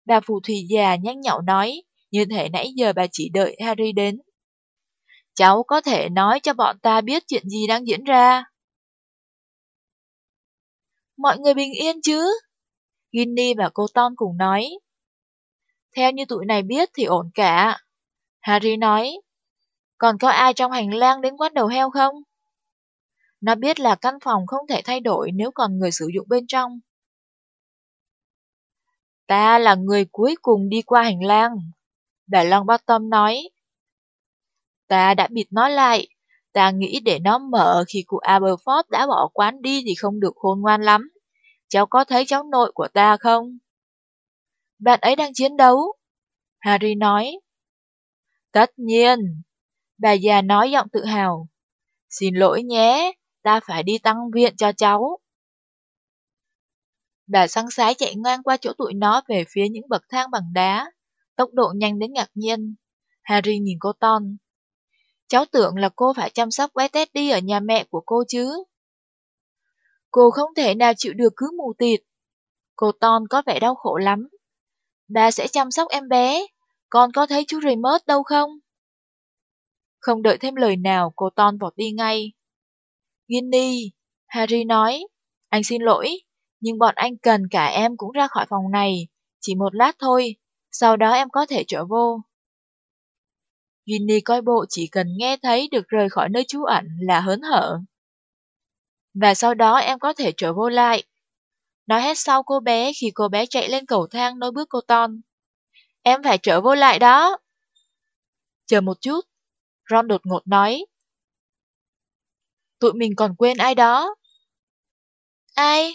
Bà phù thủy già nhắc nhậu nói, như thể nãy giờ bà chỉ đợi Harry đến. Cháu có thể nói cho bọn ta biết chuyện gì đang diễn ra. Mọi người bình yên chứ? Ginny và cô Ton cùng nói. Theo như tụi này biết thì ổn cả. Harry nói. Còn có ai trong hành lang đến quán đầu heo không? Nó biết là căn phòng không thể thay đổi nếu còn người sử dụng bên trong. Ta là người cuối cùng đi qua hành lang. Bà Longbottom nói. Ta đã bịt nó lại. Ta nghĩ để nó mở khi cụ Aberforth đã bỏ quán đi thì không được khôn ngoan lắm. Cháu có thấy cháu nội của ta không? Bạn ấy đang chiến đấu. Harry nói. Tất nhiên. Bà già nói giọng tự hào. Xin lỗi nhé, ta phải đi tăng viện cho cháu. Bà săn sái chạy ngang qua chỗ tụi nó về phía những bậc thang bằng đá, tốc độ nhanh đến ngạc nhiên. Harry nhìn cô Ton. Cháu tưởng là cô phải chăm sóc bé Teddy ở nhà mẹ của cô chứ. Cô không thể nào chịu được cứ mù tịt. Cô Ton có vẻ đau khổ lắm, Bà sẽ chăm sóc em bé. Con có thấy chú Remus đâu không? Không đợi thêm lời nào, cô Ton vọt đi ngay. Ginny, Harry nói, anh xin lỗi, nhưng bọn anh cần cả em cũng ra khỏi phòng này, chỉ một lát thôi, sau đó em có thể trở vô. Ginny coi bộ chỉ cần nghe thấy được rời khỏi nơi trú ẩn là hớn hở. Và sau đó em có thể trở vô lại. Nói hết sau cô bé khi cô bé chạy lên cầu thang nối bước cô Ton. Em phải trở vô lại đó. Chờ một chút. Ron đột ngột nói. Tụi mình còn quên ai đó. Ai?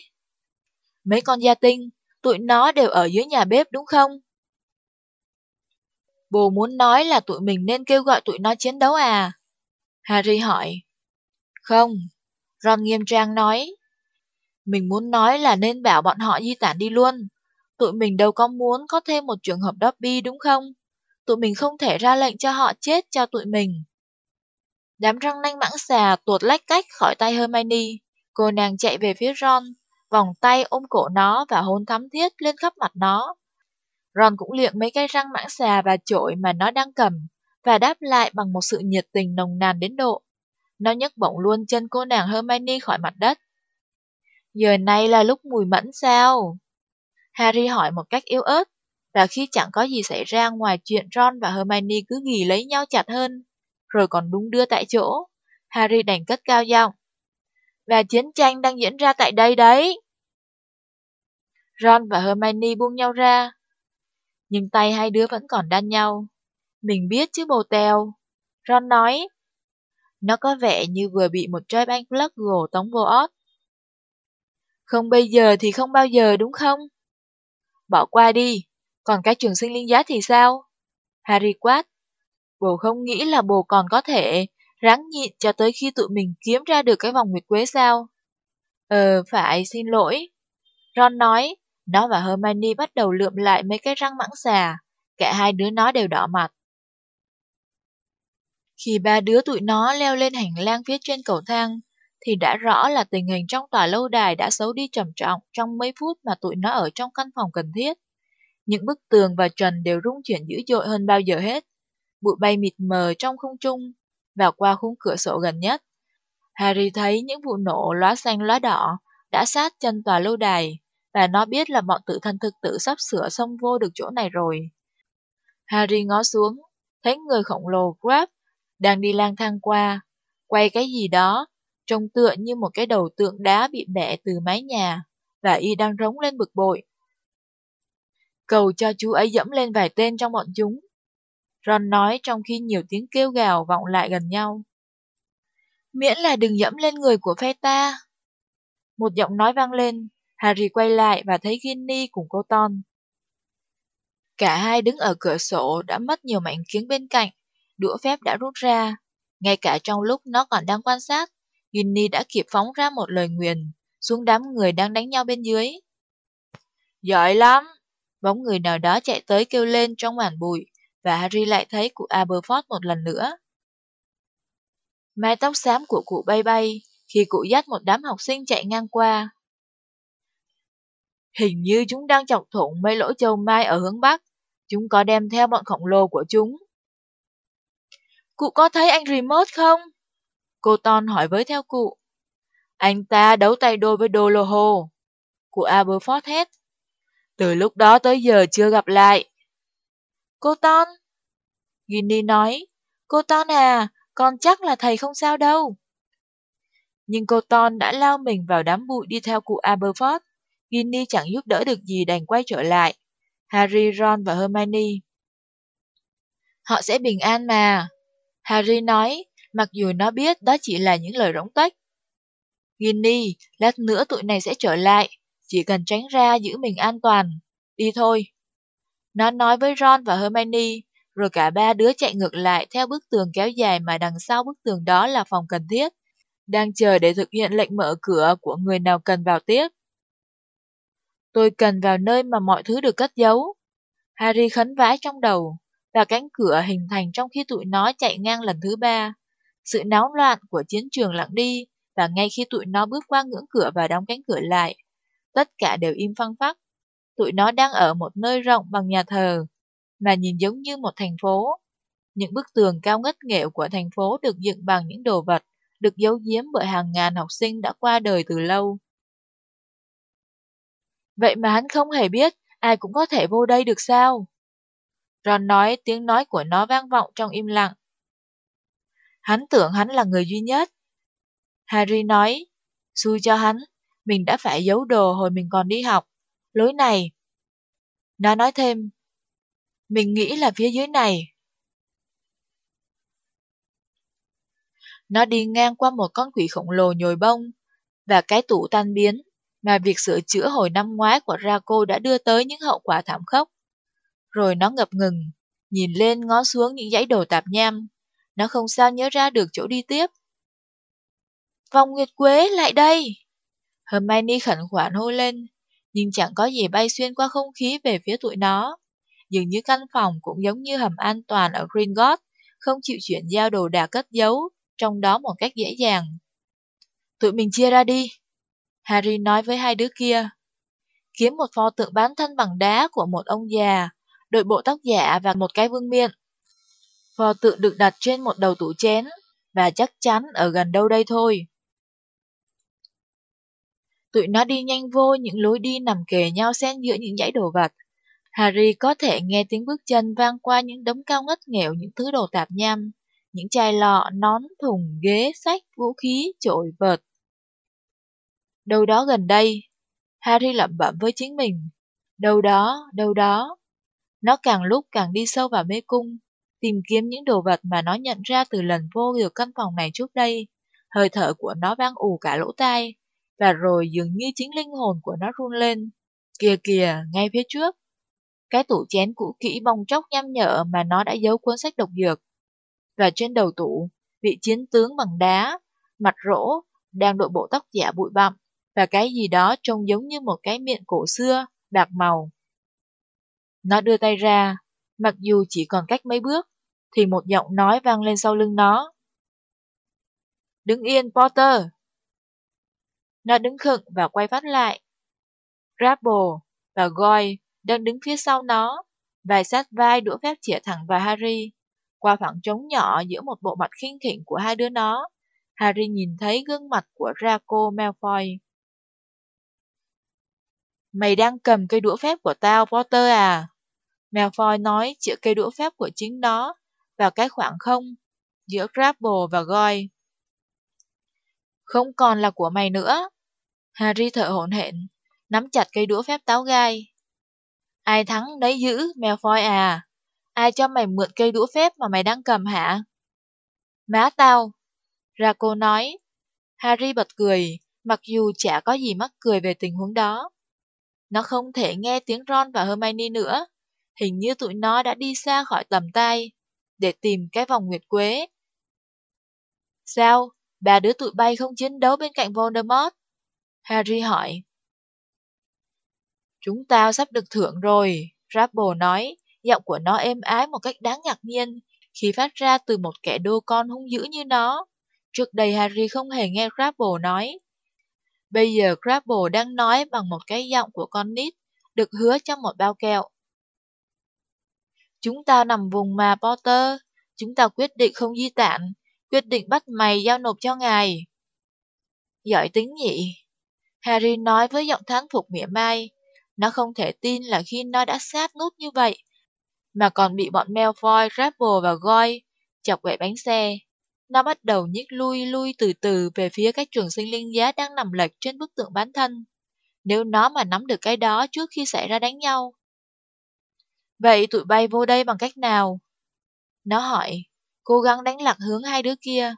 Mấy con gia tinh, tụi nó đều ở dưới nhà bếp đúng không? Bố muốn nói là tụi mình nên kêu gọi tụi nó chiến đấu à? Harry hỏi. Không, Ron nghiêm trang nói. Mình muốn nói là nên bảo bọn họ di tản đi luôn. Tụi mình đâu có muốn có thêm một trường hợp Dobby đúng không? Tụi mình không thể ra lệnh cho họ chết cho tụi mình. Đám răng nanh mãng xà tuột lách cách khỏi tay Hermione. Cô nàng chạy về phía Ron, vòng tay ôm cổ nó và hôn thắm thiết lên khắp mặt nó. Ron cũng liệng mấy cái răng mãng xà và chổi mà nó đang cầm, và đáp lại bằng một sự nhiệt tình nồng nàn đến độ. Nó nhấc bổng luôn chân cô nàng Hermione khỏi mặt đất. Giờ này là lúc mùi mẫn sao? Harry hỏi một cách yếu ớt, và khi chẳng có gì xảy ra ngoài chuyện Ron và Hermione cứ ghì lấy nhau chặt hơn, rồi còn đúng đưa tại chỗ, Harry đành cất cao giọng. Và chiến tranh đang diễn ra tại đây đấy. Ron và Hermione buông nhau ra, nhưng tay hai đứa vẫn còn đan nhau. Mình biết chứ bồ tèo. Ron nói, nó có vẻ như vừa bị một trái banh plug gồ tống vô ót. Không bây giờ thì không bao giờ đúng không? Bỏ qua đi, còn cái trường sinh linh giá thì sao? Harry quát. Bồ không nghĩ là bồ còn có thể ráng nhịn cho tới khi tụi mình kiếm ra được cái vòng nguyệt quế sao? Ờ, phải, xin lỗi. Ron nói, nó và Hermione bắt đầu lượm lại mấy cái răng mãng xà. Cả hai đứa nó đều đỏ mặt. Khi ba đứa tụi nó leo lên hành lang phía trên cầu thang, thì đã rõ là tình hình trong tòa lâu đài đã xấu đi trầm trọng trong mấy phút mà tụi nó ở trong căn phòng cần thiết. Những bức tường và trần đều rung chuyển dữ dội hơn bao giờ hết. Bụi bay mịt mờ trong không trung và qua khung cửa sổ gần nhất. Harry thấy những vụ nổ lóa xanh lóa đỏ đã sát chân tòa lâu đài và nó biết là bọn tự thân thực tử sắp sửa xông vô được chỗ này rồi. Harry ngó xuống, thấy người khổng lồ Grab đang đi lang thang qua, quay cái gì đó, trông tựa như một cái đầu tượng đá bị bẻ từ mái nhà, và y đang rống lên bực bội. Cầu cho chú ấy dẫm lên vài tên trong bọn chúng. Ron nói trong khi nhiều tiếng kêu gào vọng lại gần nhau. Miễn là đừng dẫm lên người của phe ta. Một giọng nói vang lên, Harry quay lại và thấy Ginny cùng cô Ton. Cả hai đứng ở cửa sổ đã mất nhiều mảnh kiếng bên cạnh, đũa phép đã rút ra. Ngay cả trong lúc nó còn đang quan sát, Ginny đã kịp phóng ra một lời nguyền xuống đám người đang đánh nhau bên dưới. Giỏi lắm! Bóng người nào đó chạy tới kêu lên trong màn bụi, và Harry lại thấy cụ Aberforth một lần nữa. Mái tóc xám của cụ bay bay khi cụ dắt một đám học sinh chạy ngang qua. Hình như chúng đang chọc thủng mấy lỗ châu mai ở hướng Bắc. Chúng có đem theo bọn khổng lồ của chúng. Cụ có thấy anh Remote không? Cô Ton hỏi với theo cụ. Anh ta đấu tay đôi với Doloho. Cụ Aberforth hét. Từ lúc đó tới giờ chưa gặp lại. Cô Ton? Ginny nói. Cô Ton à, con chắc là thầy không sao đâu. Nhưng cô Ton đã lao mình vào đám bụi đi theo cụ Aberforth. Ginny chẳng giúp đỡ được gì đành quay trở lại. Harry, Ron và Hermione. Họ sẽ bình an mà. Harry nói, mặc dù nó biết đó chỉ là những lời rỗng tuếch. Ginny, lát nữa tụi này sẽ trở lại, chỉ cần tránh ra giữ mình an toàn. Đi thôi. Nó nói với Ron và Hermione, rồi cả ba đứa chạy ngược lại theo bức tường kéo dài mà đằng sau bức tường đó là phòng cần thiết, đang chờ để thực hiện lệnh mở cửa của người nào cần vào tiếp. Tôi cần vào nơi mà mọi thứ được cất giấu. Harry khấn vái trong đầu, và cánh cửa hình thành trong khi tụi nó chạy ngang lần thứ ba. Sự náo loạn của chiến trường lặng đi, và ngay khi tụi nó bước qua ngưỡng cửa và đóng cánh cửa lại, tất cả đều im phăng phắc. tụi nó đang ở một nơi rộng bằng nhà thờ, mà nhìn giống như một thành phố. Những bức tường cao ngất nghệu của thành phố được dựng bằng những đồ vật, được giấu giếm bởi hàng ngàn học sinh đã qua đời từ lâu. Vậy mà hắn không hề biết, ai cũng có thể vô đây được sao? Ron nói tiếng nói của nó vang vọng trong im lặng. Hắn tưởng hắn là người duy nhất. Harry nói, xui cho hắn, mình đã phải giấu đồ hồi mình còn đi học. Lối này. Nó nói thêm, mình nghĩ là phía dưới này. Nó đi ngang qua một con quỷ khổng lồ nhồi bông và cái tủ tan biến mà việc sửa chữa hồi năm ngoái của Draco đã đưa tới những hậu quả thảm khốc. Rồi nó ngập ngừng, nhìn lên ngó xuống những dãy đồ tạp nham. Nó không sao nhớ ra được chỗ đi tiếp. Vòng Nguyệt Quế lại đây! Hermione khẩn khoản hô lên, nhưng chẳng có gì bay xuyên qua không khí về phía tụi nó. Dường như căn phòng cũng giống như hầm an toàn ở Gringotts, không chịu chuyển giao đồ đạc cất giấu, trong đó một cách dễ dàng. Tụi mình chia ra đi. Harry nói với hai đứa kia. Kiếm một pho tượng bán thân bằng đá của một ông già, đội bộ tóc giả và một cái vương miện. Pho tượng được đặt trên một đầu tủ chén, và chắc chắn ở gần đâu đây thôi. Tụi nó đi nhanh vô những lối đi nằm kề nhau xen giữa những dãy đồ vật. Harry có thể nghe tiếng bước chân vang qua những đống cao ngất nghèo những thứ đồ tạp nham, những chai lọ, nón, thùng, ghế, sách, vũ khí, chổi, vợt. Đâu đó gần đây, Harry lẩm bẩm với chính mình. Đâu đó, đâu đó. Nó càng lúc càng đi sâu vào mê cung, tìm kiếm những đồ vật mà nó nhận ra từ lần vô được căn phòng này trước đây. Hơi thở của nó vang ù cả lỗ tai, và rồi dường như chính linh hồn của nó run lên. Kìa kìa, ngay phía trước. Cái tủ chén cũ kỹ bong chóc nhăm nhở mà nó đã giấu cuốn sách độc dược. Và trên đầu tủ, vị chiến tướng bằng đá, mặt rỗ, đang đội bộ tóc giả bụi bặm, và cái gì đó trông giống như một cái miệng cổ xưa, bạc màu. Nó đưa tay ra, mặc dù chỉ còn cách mấy bước, thì một giọng nói vang lên sau lưng nó. Đứng yên, Potter! Nó đứng khựng và quay phát lại. Grapple và Goy đang đứng phía sau nó, vài sát vai đũa phép chĩa thẳng vào Harry. Qua khoảng trống nhỏ giữa một bộ mặt khinh khỉnh của hai đứa nó, Harry nhìn thấy gương mặt của Draco Malfoy. Mày đang cầm cây đũa phép của tao, Potter à? Malfoy nói giữa cây đũa phép của chính nó vào cái khoảng không giữa Grapple và Goy. Không còn là của mày nữa. Harry thở hổn hển, nắm chặt cây đũa phép táo gai. Ai thắng đấy giữ, Malfoy à? Ai cho mày mượn cây đũa phép mà mày đang cầm hả? Má tao. Draco nói. Harry bật cười, mặc dù chả có gì mắc cười về tình huống đó. Nó không thể nghe tiếng Ron và Hermione nữa. Hình như tụi nó đã đi xa khỏi tầm tay, để tìm cái vòng nguyệt quế. Sao? Ba đứa tụi bay không chiến đấu bên cạnh Voldemort? Harry hỏi. Chúng tao sắp được thưởng rồi, Rapple nói, giọng của nó êm ái một cách đáng ngạc nhiên khi phát ra từ một kẻ đô con hung dữ như nó. Trước đây Harry không hề nghe Grapple nói. Bây giờ Crabble đang nói bằng một cái giọng của con nít, được hứa trong một bao kẹo. Chúng ta nằm vùng mà Potter, chúng ta quyết định không di tản, quyết định bắt mày giao nộp cho ngài. Giỏi tính nhỉ? Harry nói với giọng thán phục mỉa mai. Nó không thể tin là khi nó đã sát nút như vậy, mà còn bị bọn Malfoy, Rapple và Goy chọc gậy bánh xe. Nó bắt đầu nhích lui lui từ từ về phía các trường sinh linh giá đang nằm lệch trên bức tượng bán thân. Nếu nó mà nắm được cái đó trước khi xảy ra đánh nhau. Vậy tụi bay vô đây bằng cách nào? Nó hỏi, cố gắng đánh lạc hướng hai đứa kia.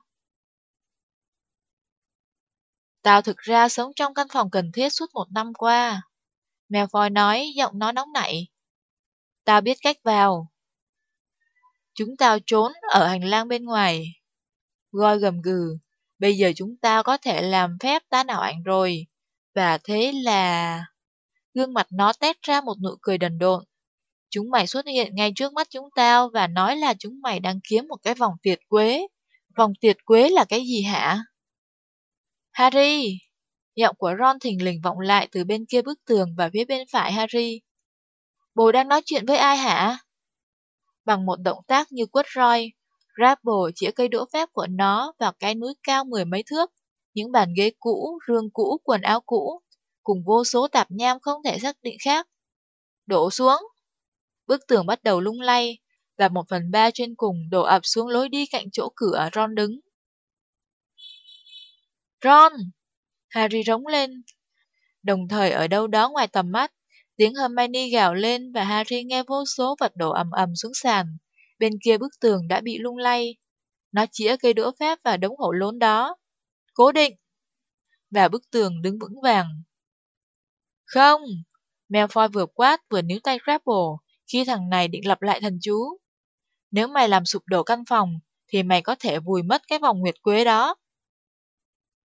Tao thực ra sống trong căn phòng cần thiết suốt một năm qua. Mèo phòi nói, giọng nó nóng nảy. Tao biết cách vào. Chúng tao trốn ở hành lang bên ngoài. Goi gầm gừ, bây giờ chúng tao có thể làm phép tá nào ảnh rồi. Và thế là... Gương mặt nó tét ra một nụ cười đần độn. Chúng mày xuất hiện ngay trước mắt chúng tao và nói là chúng mày đang kiếm một cái vòng tiệt quế. Vòng tiệt quế là cái gì hả? Harry! Giọng của Ron thình lình vọng lại từ bên kia bức tường và phía bên phải Harry. Bồ đang nói chuyện với ai hả? Bằng một động tác như quất roi, Rabble chĩa cây đũa phép của nó vào cái núi cao mười mấy thước, những bàn ghế cũ, rương cũ, quần áo cũ, cùng vô số tạp nham không thể xác định khác. Đổ xuống. Bức tường bắt đầu lung lay, và một phần ba trên cùng đổ ập xuống lối đi cạnh chỗ cửa Ron đứng. Ron! Harry rống lên. Đồng thời ở đâu đó ngoài tầm mắt, tiếng Hermione gào lên và Harry nghe vô số vật đổ ầm ầm xuống sàn. Bên kia bức tường đã bị lung lay. Nó chĩa cây đũa phép và đống hổ lốn đó. Cố định! Và bức tường đứng vững vàng. Không! Malfoy vừa quát vừa níu tay Crabble khi thằng này định lặp lại thần chú. Nếu mày làm sụp đổ căn phòng, thì mày có thể vùi mất cái vòng nguyệt quế đó.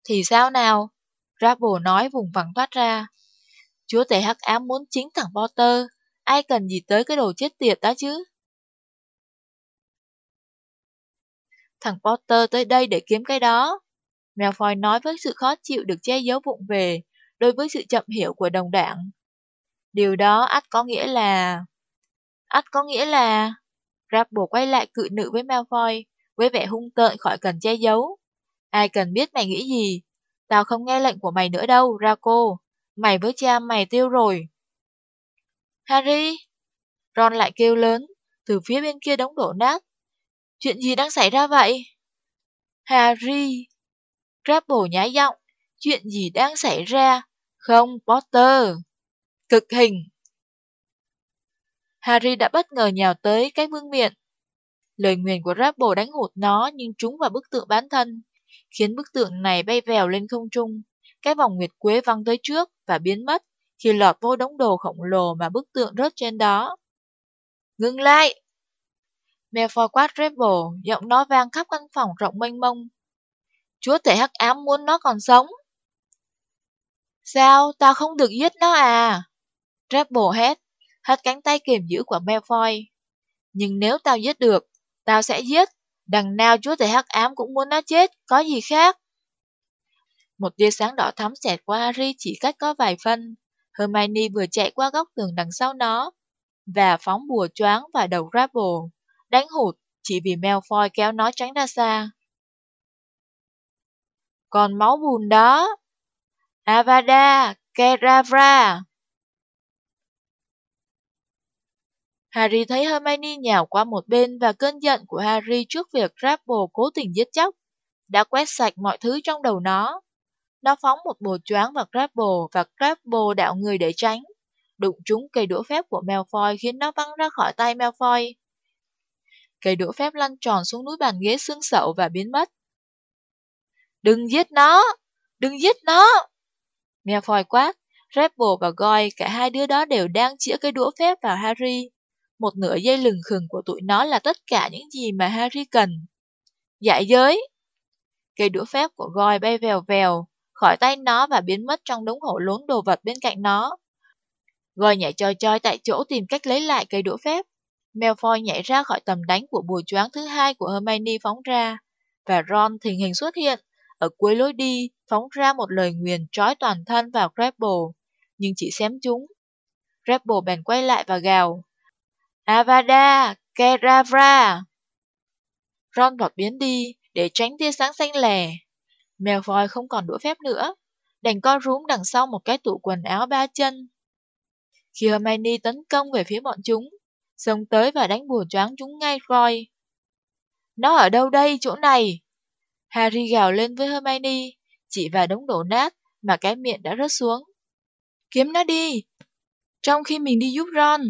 Thì sao nào? Rabble nói vùng vằng thoát ra. Chúa tể hắc ám muốn chính thằng Potter, ai cần gì tới cái đồ chết tiệt đó chứ? Thằng Potter tới đây để kiếm cái đó. Malfoy nói với sự khó chịu được che giấu vụng về, đối với sự chậm hiểu của đồng đảng. Điều đó ắt có nghĩa là ắt có nghĩa là... Rappo quay lại cự nữ với Malfoy, với vẻ hung tợn khỏi cần che giấu. Ai cần biết mày nghĩ gì? Tao không nghe lệnh của mày nữa đâu, Draco. Mày với cha mày tiêu rồi. Harry! Ron lại kêu lớn, từ phía bên kia đống đổ nát. Chuyện gì đang xảy ra vậy? Harry! Rappo nhái giọng. Chuyện gì đang xảy ra? Không, Potter. Cực hình. Harry đã bất ngờ nhào tới cái vương miện. Lời nguyền của Rapple đánh hụt nó nhưng trúng vào bức tượng bán thân, khiến bức tượng này bay vèo lên không trung. Cái vòng nguyệt quế văng tới trước và biến mất khi lọt vô đống đồ khổng lồ mà bức tượng rớt trên đó. Ngừng lại! Malfoy quát Rapple, giọng nó vang khắp căn phòng rộng mênh mông. Chúa thể hắc ám muốn nó còn sống. Sao, tao không được giết nó à? Rapple hét, hết cánh tay kiềm giữ của Malfoy. Nhưng nếu tao giết được, tao sẽ giết. Đằng nào chúa tể hắc ám cũng muốn nó chết, có gì khác. Một tia sáng đỏ thắm xẹt qua Harry chỉ cách có vài phân. Hermione vừa chạy qua góc tường đằng sau nó, và phóng bùa choáng vào đầu Rabble, đánh hụt chỉ vì Malfoy kéo nó tránh ra xa. Còn máu bùn đó! Avada Kedavra! Harry thấy Hermione nhào qua một bên và cơn giận của Harry trước việc Rapple cố tình giết chóc đã quét sạch mọi thứ trong đầu nó. Nó phóng một bồ choáng vào Grapple và Grapple đạo người để tránh. Đụng trúng cây đũa phép của Malfoy khiến nó văng ra khỏi tay Malfoy. Cây đũa phép lăn tròn xuống núi bàn ghế xương sậu và biến mất. Đừng giết nó! Đừng giết nó! Malfoy quát. Grapple và Goy, cả hai đứa đó đều đang chĩa cây đũa phép vào Harry. Một nửa dây lừng khừng của tụi nó là tất cả những gì mà Harry cần. Giải giới! Cây đũa phép của Goy bay vèo vèo, khỏi tay nó và biến mất trong đống hổ lốn đồ vật bên cạnh nó. Goy nhảy choi choi tại chỗ tìm cách lấy lại cây đũa phép. Malfoy nhảy ra khỏi tầm đánh của bùa choáng thứ hai của Hermione phóng ra, và Ron thình hình xuất hiện, ở cuối lối đi, phóng ra một lời nguyền trói toàn thân vào Grapple, nhưng chỉ xém chúng. Grapple bèn quay lại và gào, Avada Kedavra! Ron vọt biến đi để tránh tia sáng xanh lè. Malfoy không còn đũa phép nữa, đành co rúm đằng sau một cái tủ quần áo ba chân. Khi Hermione tấn công về phía bọn chúng, xông tới và đánh bùa choáng chúng ngay Roy. Nó ở đâu đây, chỗ này? Harry gào lên với Hermione, chỉ vào đống đổ nát mà cái miệng đã rớt xuống. Kiếm nó đi! Trong khi mình đi giúp Ron.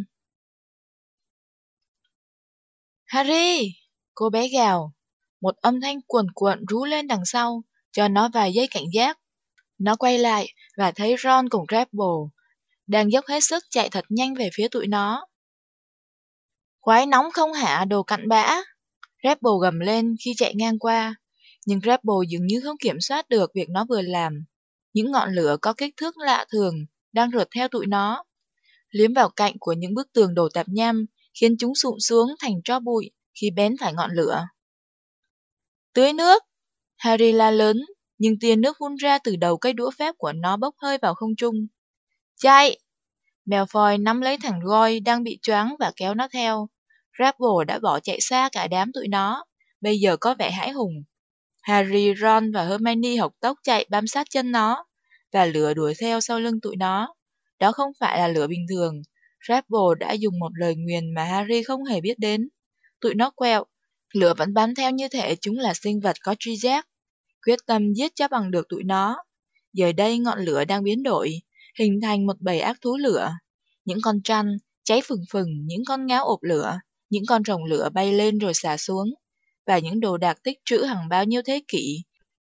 Harry! Cô bé gào. Một âm thanh cuồn cuộn rú lên đằng sau, cho nó vài giây cảnh giác. Nó quay lại và thấy Ron cùng Grapple đang dốc hết sức chạy thật nhanh về phía tụi nó. Khoái nóng không hả đồ cặn bã? Grapple gầm lên khi chạy ngang qua, nhưng Grapple dường như không kiểm soát được việc nó vừa làm. Những ngọn lửa có kích thước lạ thường đang rượt theo tụi nó, liếm vào cạnh của những bức tường đổ tạp nham, khiến chúng sụm xuống thành tro bụi khi bén phải ngọn lửa. Tưới nước! Harry la lớn, nhưng tia nước phun ra từ đầu cây đũa phép của nó bốc hơi vào không trung. Chạy! Malfoy nắm lấy thằng Roy đang bị choáng và kéo nó theo. Rabble đã bỏ chạy xa cả đám tụi nó, bây giờ có vẻ hãi hùng. Harry, Ron và Hermione học tốc chạy bám sát chân nó, và lửa đuổi theo sau lưng tụi nó. Đó không phải là lửa bình thường. Rabble đã dùng một lời nguyền mà Harry không hề biết đến. Tụi nó quẹo, lửa vẫn bám theo như thể chúng là sinh vật có tri giác. Quyết tâm giết cho bằng được tụi nó. Giờ đây ngọn lửa đang biến đổi, hình thành một bầy ác thú lửa. Những con trăn cháy phừng phừng, những con ngáo ộp lửa, những con rồng lửa bay lên rồi xả xuống, và những đồ đạc tích trữ hàng bao nhiêu thế kỷ,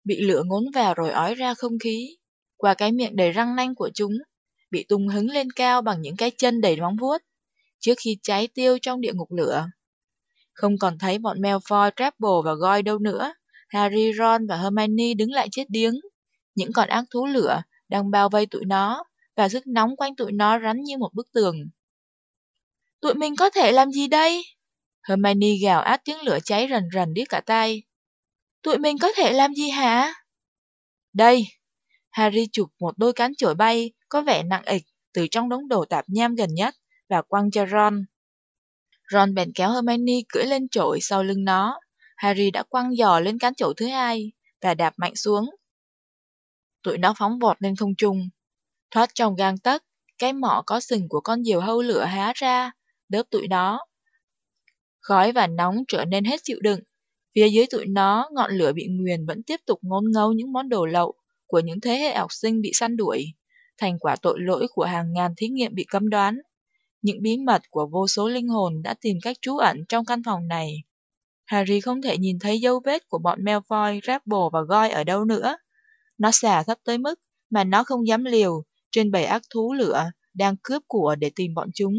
bị lửa ngốn vào rồi ói ra không khí, qua cái miệng đầy răng nanh của chúng, bị tung hứng lên cao bằng những cái chân đầy móng vuốt, trước khi cháy tiêu trong địa ngục lửa. Không còn thấy bọn Malfoy, Trapple và Goy đâu nữa, Harry, Ron và Hermione đứng lại chết điếng. Những con ác thú lửa đang bao vây tụi nó, và sức nóng quanh tụi nó rắn như một bức tường. Tụi mình có thể làm gì đây? Hermione gào át tiếng lửa cháy rần rần điếc cả tay. Tụi mình có thể làm gì hả? Đây! Harry chụp một đôi cánh chổi bay, có vẻ nặng ịch, từ trong đống đồ tạp nham gần nhất, và quăng cho Ron. Ron bèn kéo Hermione cưỡi lên chổi sau lưng nó. Harry đã quăng giò lên cánh chổi thứ hai, và đạp mạnh xuống. Tụi nó phóng vọt lên không trung. Thoát trong gang tấc, cái mỏ có sừng của con diều hâu lửa há ra, đớp tụi nó. Khói và nóng trở nên hết chịu đựng. Phía dưới tụi nó, ngọn lửa bị nguyền vẫn tiếp tục ngôn ngấu những món đồ lậu của những thế hệ học sinh bị săn đuổi, thành quả tội lỗi của hàng ngàn thí nghiệm bị cấm đoán. Những bí mật của vô số linh hồn đã tìm cách trú ẩn trong căn phòng này. Harry không thể nhìn thấy dấu vết của bọn Malfoy, Rapple và Goy ở đâu nữa. Nó xà thấp tới mức mà nó không dám liều trên bầy ác thú lửa đang cướp của để tìm bọn chúng.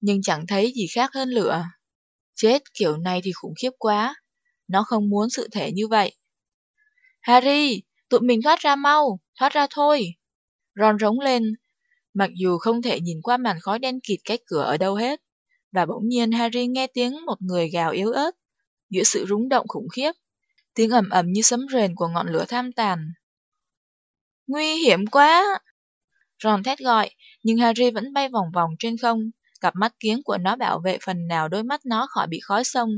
Nhưng chẳng thấy gì khác hơn lửa. Chết kiểu này thì khủng khiếp quá. Nó không muốn sự thể như vậy. Harry, tụi mình thoát ra mau, thoát ra thôi. Ron rống lên, mặc dù không thể nhìn qua màn khói đen kịt cái cửa ở đâu hết. Và bỗng nhiên Harry nghe tiếng một người gào yếu ớt, giữa sự rúng động khủng khiếp. Tiếng ầm ầm như sấm rền của ngọn lửa tham tàn. Nguy hiểm quá! Ron thét gọi, nhưng Harry vẫn bay vòng vòng trên không. Cặp mắt kiến của nó bảo vệ phần nào đôi mắt nó khỏi bị khói sông.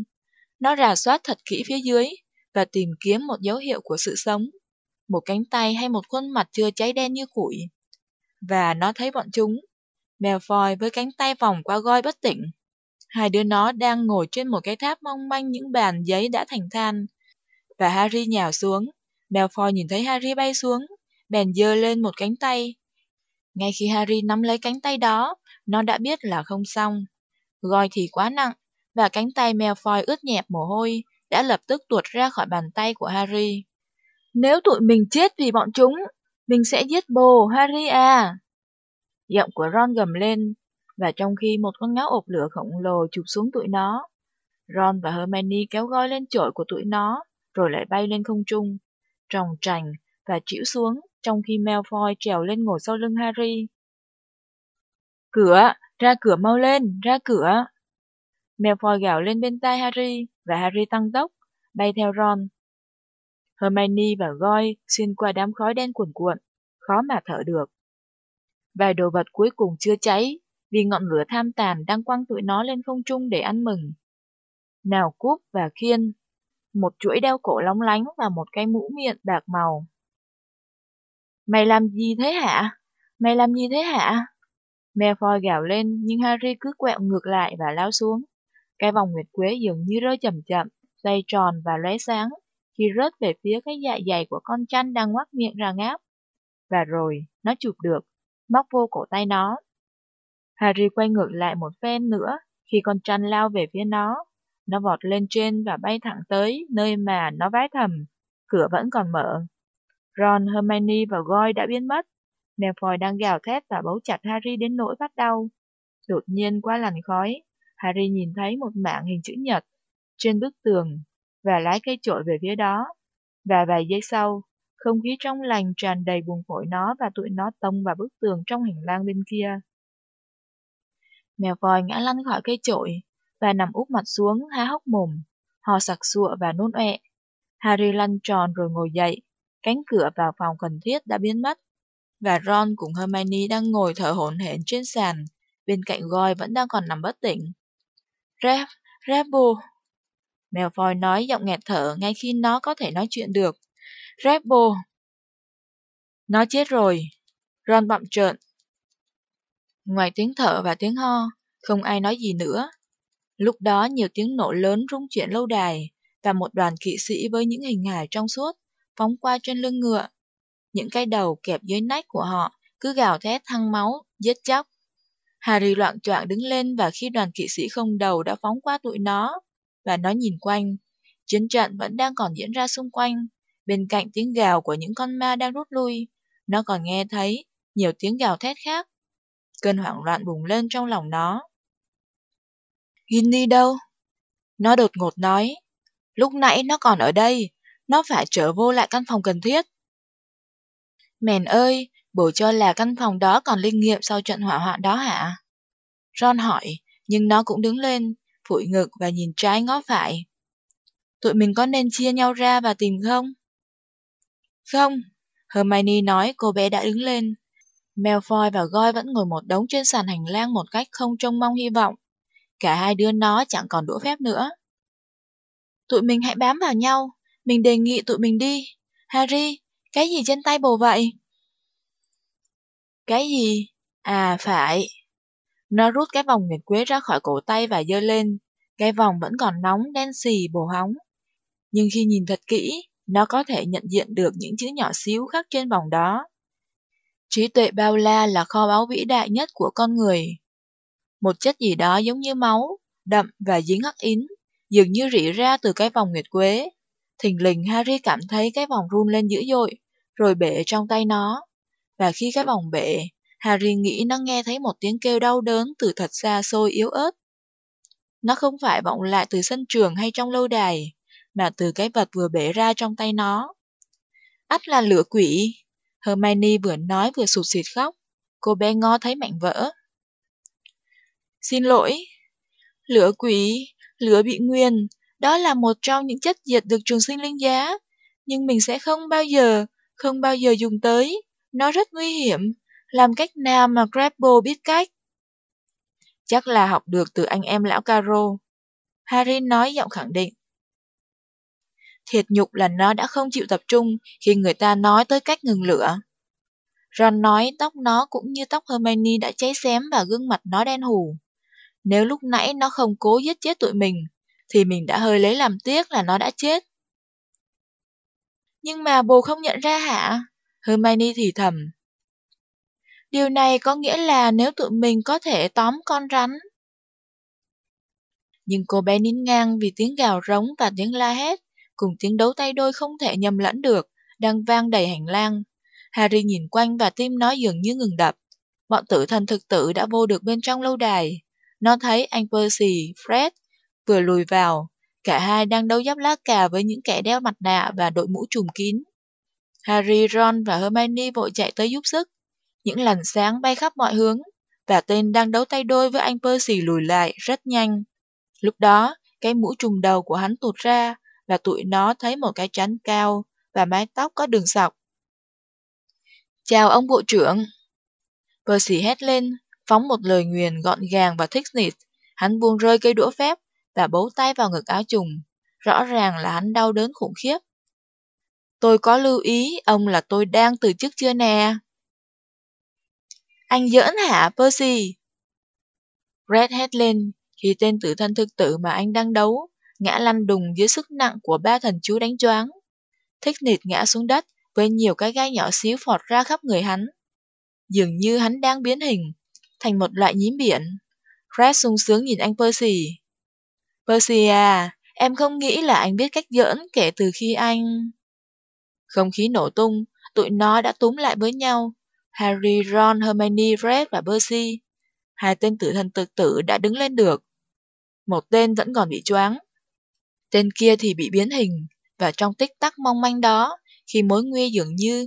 Nó rà soát thật kỹ phía dưới và tìm kiếm một dấu hiệu của sự sống. Một cánh tay hay một khuôn mặt chưa cháy đen như củi. Và nó thấy bọn chúng. Malfoy với cánh tay vòng qua goi bất tỉnh. Hai đứa nó đang ngồi trên một cái tháp mong manh những bàn giấy đã thành than. Và Harry nhào xuống. Malfoy nhìn thấy Harry bay xuống, bèn giơ lên một cánh tay. Ngay khi Harry nắm lấy cánh tay đó, nó đã biết là không xong. Goi thì quá nặng, và cánh tay Malfoy ướt nhẹp mồ hôi, đã lập tức tuột ra khỏi bàn tay của Harry. Nếu tụi mình chết vì bọn chúng, mình sẽ giết bồ Harry à. Giọng của Ron gầm lên, và trong khi một con ngáo ộp lửa khổng lồ chụp xuống tụi nó, Ron và Hermione kéo gói lên chổi của tụi nó, rồi lại bay lên không trung, tròng trành và chĩu xuống, trong khi Malfoy trèo lên ngồi sau lưng Harry. Cửa, ra cửa mau lên, ra cửa. Malfoy gào lên bên tai Harry, và Harry tăng tốc, bay theo Ron. Hermione và Goy xuyên qua đám khói đen cuồn cuộn, khó mà thở được. Vài đồ vật cuối cùng chưa cháy, vì ngọn lửa tham tàn đang quăng tụi nó lên không trung để ăn mừng. Nào cúp và khiên, một chuỗi đeo cổ lóng lánh và một cái mũ miệng bạc màu. Mày làm gì thế hả? Mày làm gì thế hả? Malfoy gào lên nhưng Harry cứ quẹo ngược lại và lao xuống. Cái vòng nguyệt quế dường như rơi chậm chậm, xoay tròn và lóe sáng khi rớt về phía cái dạ dày của con chăn đang ngoác miệng ra ngáp. Và rồi, nó chụp được, móc vô cổ tay nó. Harry quay ngược lại một phen nữa khi con chăn lao về phía nó. Nó vọt lên trên và bay thẳng tới nơi mà nó vái thầm. Cửa vẫn còn mở. Ron, Hermione và Goy đã biến mất. Malfoy đang gào thét và bấu chặt Harry đến nỗi phát đau. Đột nhiên qua làn khói, Harry nhìn thấy một mạng hình chữ nhật trên bức tường và lái cây trội về phía đó. Và vài giây sau, không khí trong lành tràn đầy buồn phổi nó và tụi nó tông vào bức tường trong hành lang bên kia. Mèo vòi ngã lăn khỏi cây trội và nằm úp mặt xuống há hốc mồm, hò sặc sụa và nôn ọe. Harry lăn tròn rồi ngồi dậy, cánh cửa vào phòng cần thiết đã biến mất. và Ron cùng Hermione đang ngồi thở hổn hển trên sàn, bên cạnh Goy vẫn đang còn nằm bất tỉnh. rep Rapple. Malfoy nói giọng nghẹt thở ngay khi nó có thể nói chuyện được. Rapple. Nó chết rồi. Ron bậm trợn. Ngoài tiếng thở và tiếng ho, không ai nói gì nữa. Lúc đó nhiều tiếng nổ lớn rung chuyển lâu đài, và một đoàn kỵ sĩ với những hình hài trong suốt, phóng qua trên lưng ngựa. Những cái đầu kẹp dưới nách của họ cứ gào thét thăng máu, giết chóc. Harry loạn choạng đứng lên và khi đoàn kỵ sĩ không đầu đã phóng qua tụi nó, và nó nhìn quanh, chiến trận vẫn đang còn diễn ra xung quanh. Bên cạnh tiếng gào của những con ma đang rút lui, nó còn nghe thấy nhiều tiếng gào thét khác. Cơn hoảng loạn bùng lên trong lòng nó. Ginny đâu? Nó đột ngột nói. Lúc nãy nó còn ở đây, nó phải trở vô lại căn phòng cần thiết. Mèn ơi, bổ cho là căn phòng đó còn linh nghiệm sau trận hỏa hoạn đó hả? Ron hỏi, nhưng nó cũng đứng lên, phụi ngực và nhìn trái ngó phải. Tụi mình có nên chia nhau ra và tìm không? Không, Hermione nói cô bé đã đứng lên. Malfoy và Goy vẫn ngồi một đống trên sàn hành lang một cách không trông mong hy vọng. Cả hai đứa nó chẳng còn đũa phép nữa. Tụi mình hãy bám vào nhau. Mình đề nghị tụi mình đi. Harry, cái gì trên tay bồ vậy? Cái gì? À phải. Nó rút cái vòng nguyệt quế ra khỏi cổ tay và dơ lên. Cái vòng vẫn còn nóng, đen xì, bồ hóng. Nhưng khi nhìn thật kỹ, nó có thể nhận diện được những chữ nhỏ xíu khắc trên vòng đó. Trí tuệ bao la là kho báu vĩ đại nhất của con người. Một chất gì đó giống như máu, đậm và dính hắc ín, dường như rỉ ra từ cái vòng nguyệt quế. Thình lình Harry cảm thấy cái vòng run lên dữ dội, rồi bể trong tay nó. Và khi cái vòng bể, Harry nghĩ nó nghe thấy một tiếng kêu đau đớn từ thật xa xôi yếu ớt. Nó không phải vọng lại từ sân trường hay trong lâu đài, mà từ cái vật vừa bể ra trong tay nó. Ắt là lửa quỷ. Hermione vừa nói vừa sụt xịt khóc. Cô bé ngó thấy mảnh vỡ. Xin lỗi. Lửa quỷ, lửa bị nguyên, đó là một trong những chất diệt được trường sinh linh giá. Nhưng mình sẽ không bao giờ, không bao giờ dùng tới. Nó rất nguy hiểm. Làm cách nào mà Grapple biết cách? Chắc là học được từ anh em lão Caro. Harry nói giọng khẳng định. Thiệt nhục là nó đã không chịu tập trung khi người ta nói tới cách ngừng lửa. Ron nói tóc nó cũng như tóc Hermione đã cháy xém và gương mặt nó đen hù. Nếu lúc nãy nó không cố giết chết tụi mình, thì mình đã hơi lấy làm tiếc là nó đã chết. Nhưng mà bồ không nhận ra hả? Hermione thì thầm. Điều này có nghĩa là nếu tụi mình có thể tóm con rắn. Nhưng cô bé nín ngang vì tiếng gào rống và tiếng la hét, cùng tiếng đấu tay đôi không thể nhầm lẫn được, đang vang đầy hành lang. Harry nhìn quanh và tim nó dường như ngừng đập. Bọn tử thần thực tử đã vô được bên trong lâu đài. Nó thấy anh Percy, Fred vừa lùi vào. Cả hai đang đấu giáp lá cà với những kẻ đeo mặt nạ và đội mũ trùm kín. Harry, Ron và Hermione vội chạy tới giúp sức. Những làn sáng bay khắp mọi hướng, và tên đang đấu tay đôi với anh Percy lùi lại rất nhanh. Lúc đó, cái mũ trùm đầu của hắn tụt ra, và tụi nó thấy một cái chắn cao và mái tóc có đường sọc. Chào ông bộ trưởng. Percy hét lên, phóng một lời nguyền gọn gàng và thích nịt. Hắn buông rơi cây đũa phép và bấu tay vào ngực áo trùng. Rõ ràng là hắn đau đớn khủng khiếp. Tôi có lưu ý ông là tôi đang từ chức chưa nè? Anh giỡn hả, Percy? Red hét lên khi tên tử thân thực tử mà anh đang đấu ngã lăn đùng dưới sức nặng của ba thần chú đánh choáng. Thích nịt ngã xuống đất với nhiều cái gai nhỏ xíu phọt ra khắp người hắn. Dường như hắn đang biến hình thành một loại nhím biển. Red sung sướng nhìn anh Percy. Percy à, em không nghĩ là anh biết cách giỡn kể từ khi anh... Không khí nổ tung, tụi nó đã túm lại với nhau. Harry, Ron, Hermione, Fred và Percy. Hai tên tử thần tự tử đã đứng lên được. Một tên vẫn còn bị choáng. Tên kia thì bị biến hình, và trong tích tắc mong manh đó, khi mối nguy dường như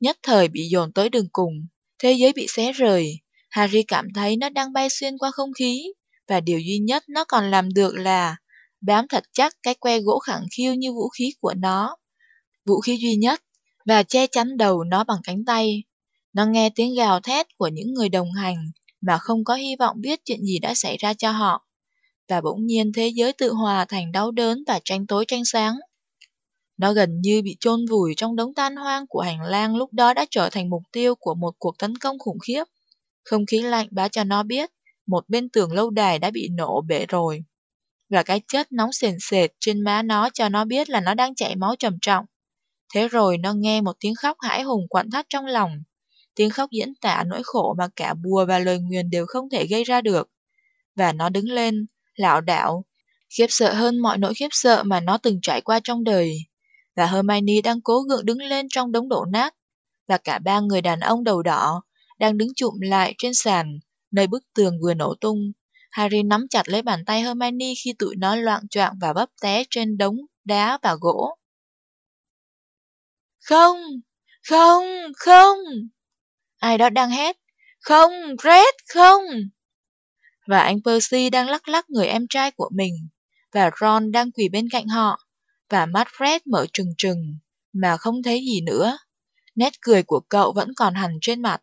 nhất thời bị dồn tới đường cùng, thế giới bị xé rời, Harry cảm thấy nó đang bay xuyên qua không khí, và điều duy nhất nó còn làm được là bám thật chắc cái que gỗ khẳng khiu như vũ khí của nó, vũ khí duy nhất, và che chắn đầu nó bằng cánh tay. Nó nghe tiếng gào thét của những người đồng hành mà không có hy vọng biết chuyện gì đã xảy ra cho họ. Và bỗng nhiên thế giới tự hòa thành đau đớn và tranh tối tranh sáng. Nó gần như bị chôn vùi trong đống tan hoang của hành lang lúc đó đã trở thành mục tiêu của một cuộc tấn công khủng khiếp. Không khí lạnh báo cho nó biết, một bên tường lâu đài đã bị nổ bể rồi. Và cái chất nóng sền sệt trên má nó cho nó biết là nó đang chảy máu trầm trọng. Thế rồi nó nghe một tiếng khóc hãi hùng quặn thắt trong lòng. Tiếng khóc diễn tả nỗi khổ mà cả bùa và lời nguyền đều không thể gây ra được. Và nó đứng lên, lảo đảo, khiếp sợ hơn mọi nỗi khiếp sợ mà nó từng trải qua trong đời. Và Hermione đang cố gượng đứng lên trong đống đổ nát. Và cả ba người đàn ông đầu đỏ đang đứng chụm lại trên sàn, nơi bức tường vừa nổ tung. Harry nắm chặt lấy bàn tay Hermione khi tụi nó loạn choạng và bấp té trên đống đá và gỗ. Không, không, không. Ai đó đang hét. Không, Red, không. Và anh Percy đang lắc lắc người em trai của mình. Và Ron đang quỳ bên cạnh họ. Và mắt Fred mở trừng trừng, mà không thấy gì nữa. Nét cười của cậu vẫn còn hằn trên mặt.